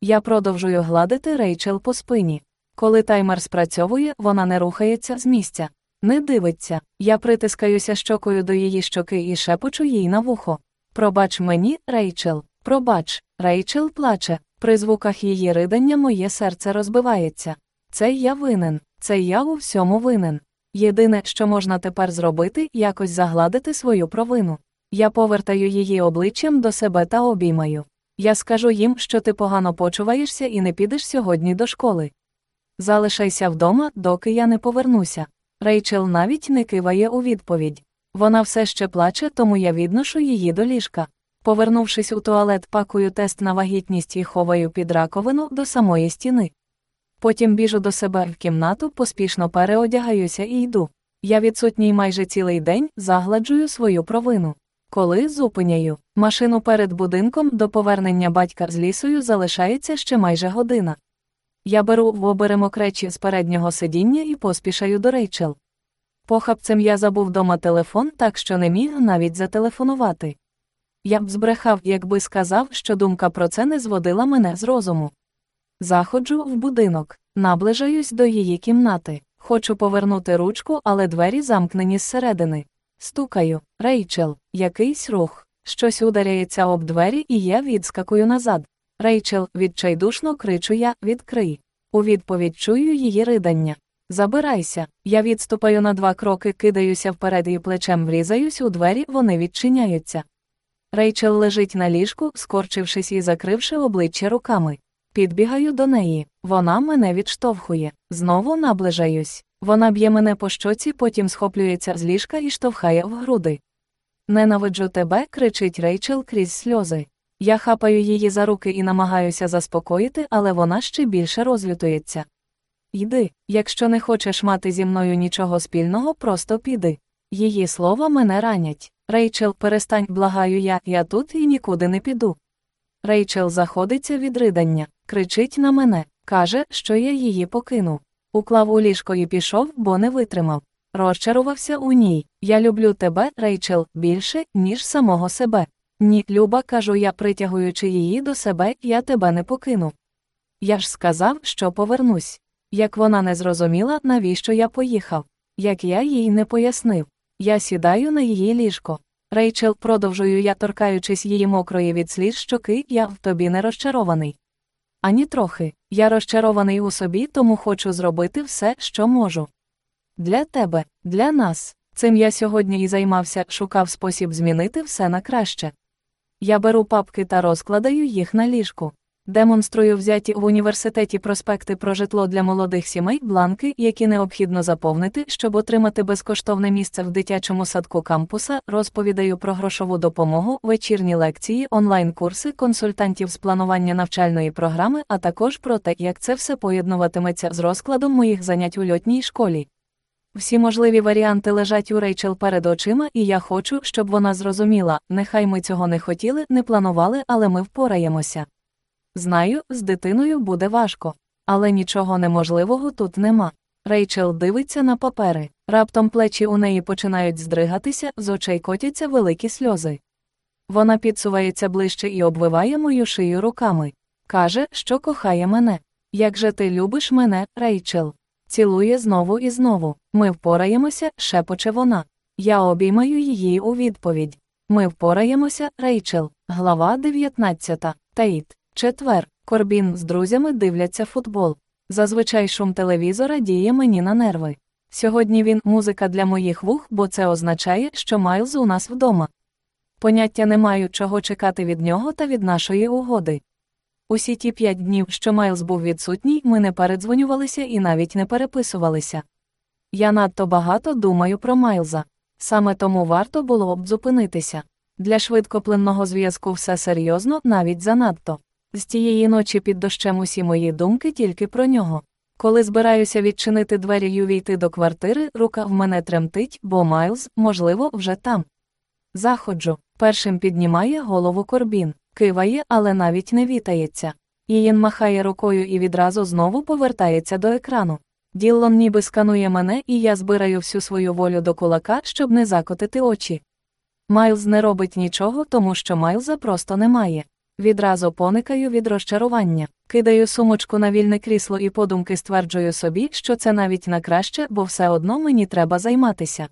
Я продовжую гладити Рейчел по спині. Коли таймер спрацьовує, вона не рухається з місця. Не дивиться. Я притискаюся щокою до її щоки і шепочу їй на вухо. Пробач мені, Рейчел, пробач, Рейчел плаче. При звуках її ридання моє серце розбивається. Це я винен, це я у всьому винен. Єдине, що можна тепер зробити, якось загладити свою провину. Я повертаю її обличчям до себе та обіймаю. Я скажу їм, що ти погано почуваєшся і не підеш сьогодні до школи. Залишайся вдома, доки я не повернуся. Рейчел навіть не киває у відповідь. Вона все ще плаче, тому я відношу її до ліжка. Повернувшись у туалет, пакую тест на вагітність і ховаю під раковину до самої стіни. Потім біжу до себе в кімнату, поспішно переодягаюся і йду. Я відсутній майже цілий день загладжую свою провину. Коли зупиняю машину перед будинком до повернення батька з лісою залишається ще майже година. Я беру в оберемок речі з переднього сидіння і поспішаю до Рейчел. Похапцем я забув дома телефон, так що не міг навіть зателефонувати. Я б збрехав, якби сказав, що думка про це не зводила мене з розуму. Заходжу в будинок, наближаюсь до її кімнати. Хочу повернути ручку, але двері замкнені зсередини. Стукаю, Рейчел, якийсь рух. Щось ударяється об двері, і я відскакую назад. Рейчел, відчайдушно кричу я, відкрий. У відповідь чую її ридання. Забирайся. Я відступаю на два кроки, кидаюся вперед і плечем врізаюсь у двері, вони відчиняються. Рейчел лежить на ліжку, скорчившись і закривши обличчя руками. Підбігаю до неї. Вона мене відштовхує. Знову наближаюсь. Вона б'є мене по щоці, потім схоплюється з ліжка і штовхає в груди. Ненавиджу тебе, кричить Рейчел крізь сльози. Я хапаю її за руки і намагаюся заспокоїти, але вона ще більше розлютується. Йди, якщо не хочеш мати зі мною нічого спільного, просто піди. Її слова мене ранять. Рейчел, перестань, благаю я, я тут і нікуди не піду. Рейчел заходиться від ридання, кричить на мене, каже, що я її покинув. Уклав у ліжко і пішов, бо не витримав. Розчарувався у ній. Я люблю тебе, Рейчел, більше, ніж самого себе. Ні, Люба, кажу я, притягуючи її до себе, я тебе не покину. Я ж сказав, що повернусь. Як вона не зрозуміла, навіщо я поїхав, як я їй не пояснив. Я сідаю на її ліжко. Рейчел, продовжую я, торкаючись її мокрої від сліз щоки, я в тобі не розчарований. Ані трохи. Я розчарований у собі, тому хочу зробити все, що можу. Для тебе, для нас. Цим я сьогодні і займався, шукав спосіб змінити все на краще. Я беру папки та розкладаю їх на ліжку. Демонструю взяті в університеті проспекти про житло для молодих сімей, бланки, які необхідно заповнити, щоб отримати безкоштовне місце в дитячому садку кампуса, розповідаю про грошову допомогу, вечірні лекції, онлайн-курси, консультантів з планування навчальної програми, а також про те, як це все поєднуватиметься з розкладом моїх занять у льотній школі. Всі можливі варіанти лежать у Рейчел перед очима, і я хочу, щоб вона зрозуміла, нехай ми цього не хотіли, не планували, але ми впораємося. Знаю, з дитиною буде важко. Але нічого неможливого тут нема. Рейчел дивиться на папери. Раптом плечі у неї починають здригатися, з очей котяться великі сльози. Вона підсувається ближче і обвиває мою шию руками. Каже, що кохає мене. Як же ти любиш мене, Рейчел? Цілує знову і знову. Ми впораємося, шепоче вона. Я обіймаю її у відповідь. Ми впораємося, Рейчел. Глава 19. Тейт. Четвер. Корбін з друзями дивляться футбол. Зазвичай шум телевізора діє мені на нерви. Сьогодні він музика для моїх вух, бо це означає, що Майлз у нас вдома. Поняття не маю, чого чекати від нього та від нашої угоди. Усі ті п'ять днів, що Майлз був відсутній, ми не передзвонювалися і навіть не переписувалися. Я надто багато думаю про Майлза. Саме тому варто було б зупинитися. Для швидкоплинного зв'язку все серйозно, навіть занадто. З тієї ночі під дощем усі мої думки тільки про нього. Коли збираюся відчинити двері й увійти до квартири, рука в мене тремтить, бо Майлз, можливо, вже там. Заходжу. Першим піднімає голову корбін, киває, але навіть не вітається. Ієн махає рукою і відразу знову повертається до екрану. Діллон ніби сканує мене, і я збираю всю свою волю до кулака, щоб не закотити очі. Майлз не робить нічого, тому що Майлза просто немає. Відразу поникаю від розчарування, кидаю сумочку на вільне крісло і подумки стверджую собі, що це навіть на краще, бо все одно мені треба займатися.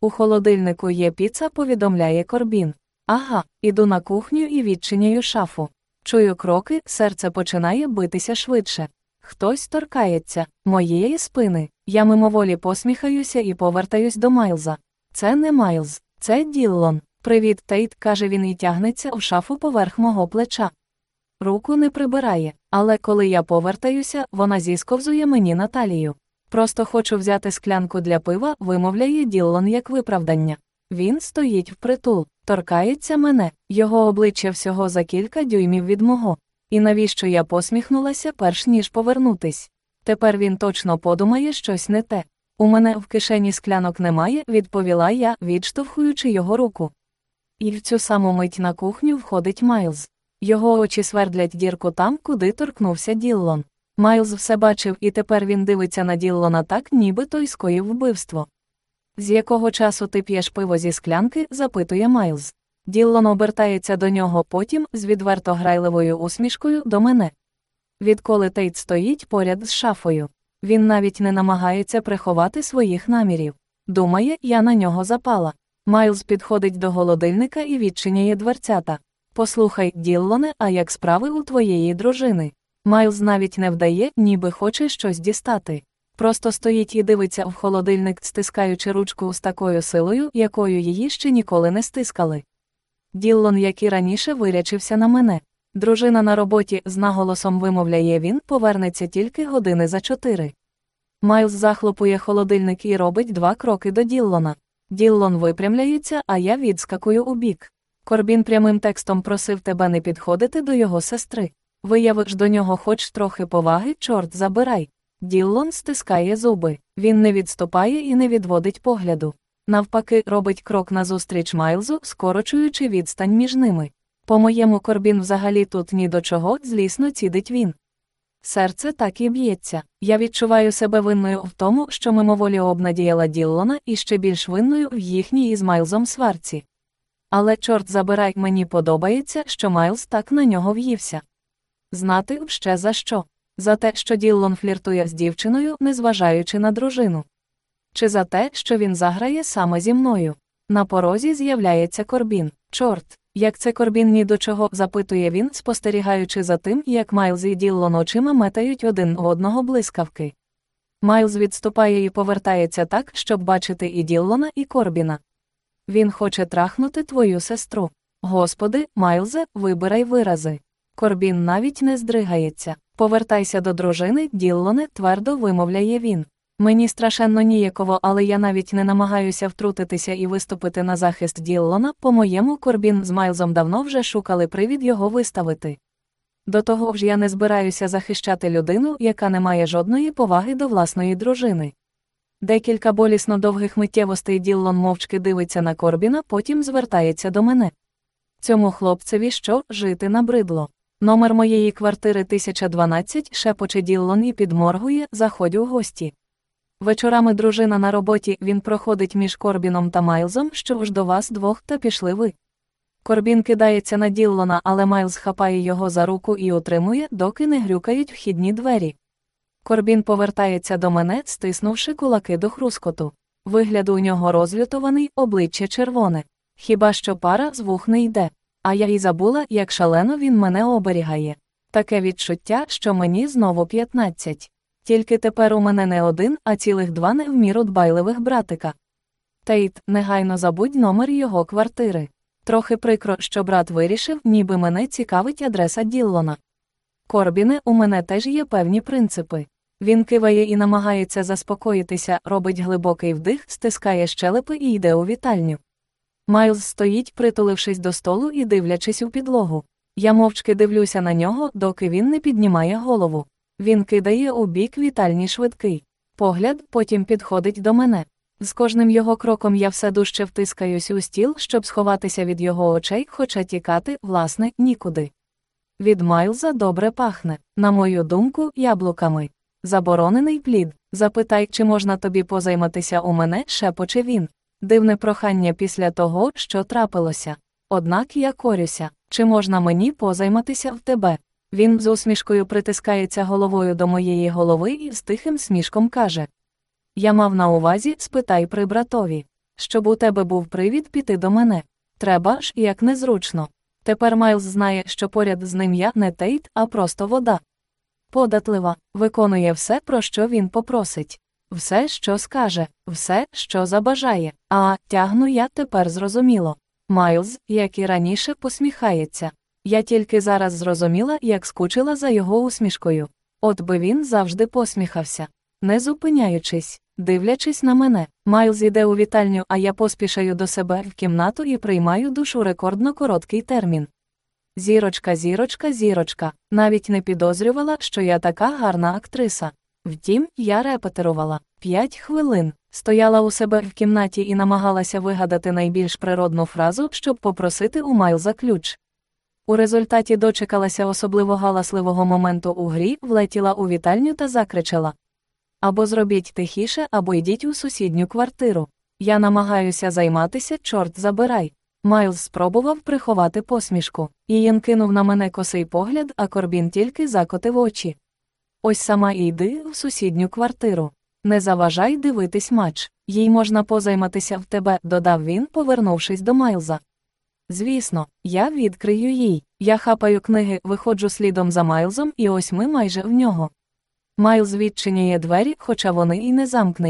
У холодильнику є піца, повідомляє Корбін. Ага, іду на кухню і відчиняю шафу. Чую кроки, серце починає битися швидше. Хтось торкається моєї спини. Я мимоволі посміхаюся і повертаюсь до Майлза. Це не Майлз, це Діллон. Привіт, Тейт, каже він і тягнеться у шафу поверх мого плеча. Руку не прибирає, але коли я повертаюся, вона зісковзує мені на талію. Просто хочу взяти склянку для пива, вимовляє Діллон як виправдання. Він стоїть впритул, торкається мене, його обличчя всього за кілька дюймів від мого. І навіщо я посміхнулася, перш ніж повернутись? Тепер він точно подумає щось не те. У мене в кишені склянок немає, відповіла я, відштовхуючи його руку. І в цю саму мить на кухню входить Майлз. Його очі свердлять дірку там, куди торкнувся Діллон. Майлз все бачив, і тепер він дивиться на Діллона так, ніби той скоїв вбивство. З якого часу ти п'єш пиво зі склянки? запитує Майлз. Діллон обертається до нього потім з відверто грайливою усмішкою до мене. Відколи Тейт стоїть поряд з шафою. Він навіть не намагається приховати своїх намірів. Думає, я на нього запала. Майлз підходить до холодильника і відчиняє дверцята. Послухай, Діллоне, а як справи у твоєї дружини? Майлз навіть не вдає, ніби хоче щось дістати. Просто стоїть і дивиться в холодильник, стискаючи ручку з такою силою, якою її ще ніколи не стискали. Діллон, як і раніше, вирячився на мене. Дружина на роботі з наголосом вимовляє він, повернеться тільки години за чотири. Майлз захлопує холодильник і робить два кроки до Діллона. Діллон випрямляється, а я відскакую у бік. Корбін прямим текстом просив тебе не підходити до його сестри. Виявиш до нього хоч трохи поваги, чорт забирай. Діллон стискає зуби. Він не відступає і не відводить погляду. Навпаки, робить крок назустріч Майлзу, скорочуючи відстань між ними. По-моєму, Корбін взагалі тут ні до чого, злісно цідить він. Серце так і б'ється. Я відчуваю себе винною в тому, що мимоволі обнадіяла Діллона і ще більш винною в їхній із Майлзом сварці. Але, чорт забирай, мені подобається, що Майлз так на нього в'ївся. Знати б ще за що. За те, що Діллон фліртує з дівчиною, незважаючи на дружину. Чи за те, що він заграє саме зі мною. На порозі з'являється Корбін. Чорт, як це Корбін ні до чого, запитує він, спостерігаючи за тим, як Майлз і Діллон очима метають один одного блискавки. Майлз відступає і повертається так, щоб бачити і Діллона, і Корбіна. Він хоче трахнути твою сестру. Господи, Майлзе, вибирай вирази. Корбін навіть не здригається. Повертайся до дружини, Діллоне, твердо вимовляє він. Мені страшенно ніяково, але я навіть не намагаюся втрутитися і виступити на захист Діллона, по-моєму, Корбін з Майлзом давно вже шукали привід його виставити. До того ж я не збираюся захищати людину, яка не має жодної поваги до власної дружини. Декілька болісно довгих миттєвостей Діллон мовчки дивиться на Корбіна, потім звертається до мене. Цьому хлопцеві що жити набридло. Номер моєї квартири 1012 шепоче Діллон і підморгує, заходь у гості. Вечорами дружина на роботі він проходить між Корбіном та Майлзом, що ж до вас двох, та пішли ви. Корбін кидається на Діллона, але Майлз хапає його за руку і утримує, доки не грюкають вхідні двері. Корбін повертається до мене, стиснувши кулаки до хрускоту. Вигляд у нього розлютований, обличчя червоне. Хіба що пара з вух не йде. А я й забула, як шалено він мене оберігає. Таке відчуття, що мені знову 15. Тільки тепер у мене не один, а цілих два не в міру дбайливих братика. Тейт, негайно забудь номер його квартири. Трохи прикро, що брат вирішив, ніби мене цікавить адреса Діллона. Корбіне, у мене теж є певні принципи. Він киває і намагається заспокоїтися, робить глибокий вдих, стискає щелепи і йде у вітальню. Майлз стоїть, притулившись до столу і дивлячись у підлогу. Я мовчки дивлюся на нього, доки він не піднімає голову. Він кидає у бік вітальні швидкий. Погляд потім підходить до мене. З кожним його кроком я все дужче втискаюсь у стіл, щоб сховатися від його очей, хоча тікати, власне, нікуди. Від Майлза добре пахне, на мою думку, яблуками. Заборонений плід. Запитай, чи можна тобі позайматися у мене, шепоче він. Дивне прохання після того, що трапилося. Однак я корюся, чи можна мені позайматися в тебе. Він з усмішкою притискається головою до моєї голови і з тихим смішком каже: Я мав на увазі, спитай при братові, щоб у тебе був привід піти до мене. Треба ж, як незручно. Тепер Майлз знає, що поряд з ним я не тейт, а просто вода. Податлива, виконує все, про що він попросить. Все, що скаже, все, що забажає. А тягну я тепер зрозуміло. Майлз, як і раніше, посміхається. Я тільки зараз зрозуміла, як скучила за його усмішкою. От би він завжди посміхався, не зупиняючись, дивлячись на мене. Майлз іде у вітальню, а я поспішаю до себе в кімнату і приймаю душу рекордно короткий термін. Зірочка, зірочка, зірочка, навіть не підозрювала, що я така гарна актриса. Втім, я репетирувала п'ять хвилин, стояла у себе в кімнаті і намагалася вигадати найбільш природну фразу, щоб попросити у Майлза ключ. У результаті дочекалася особливо галасливого моменту у грі, влетіла у вітальню та закричала Або зробіть тихіше, або йдіть у сусідню квартиру. Я намагаюся займатися, чорт забирай. Майлз спробував приховати посмішку. Ієн кинув на мене косий погляд, а Корбін тільки закотив очі. Ось сама йди в сусідню квартиру. Не заважай дивитись матч, їй можна позайматися в тебе, додав він, повернувшись до Майлза. Звісно, я відкрию їй. Я хапаю книги, виходжу слідом за Майлзом, і ось ми майже в нього. Майлз відчиняє двері, хоча вони і не замкнені.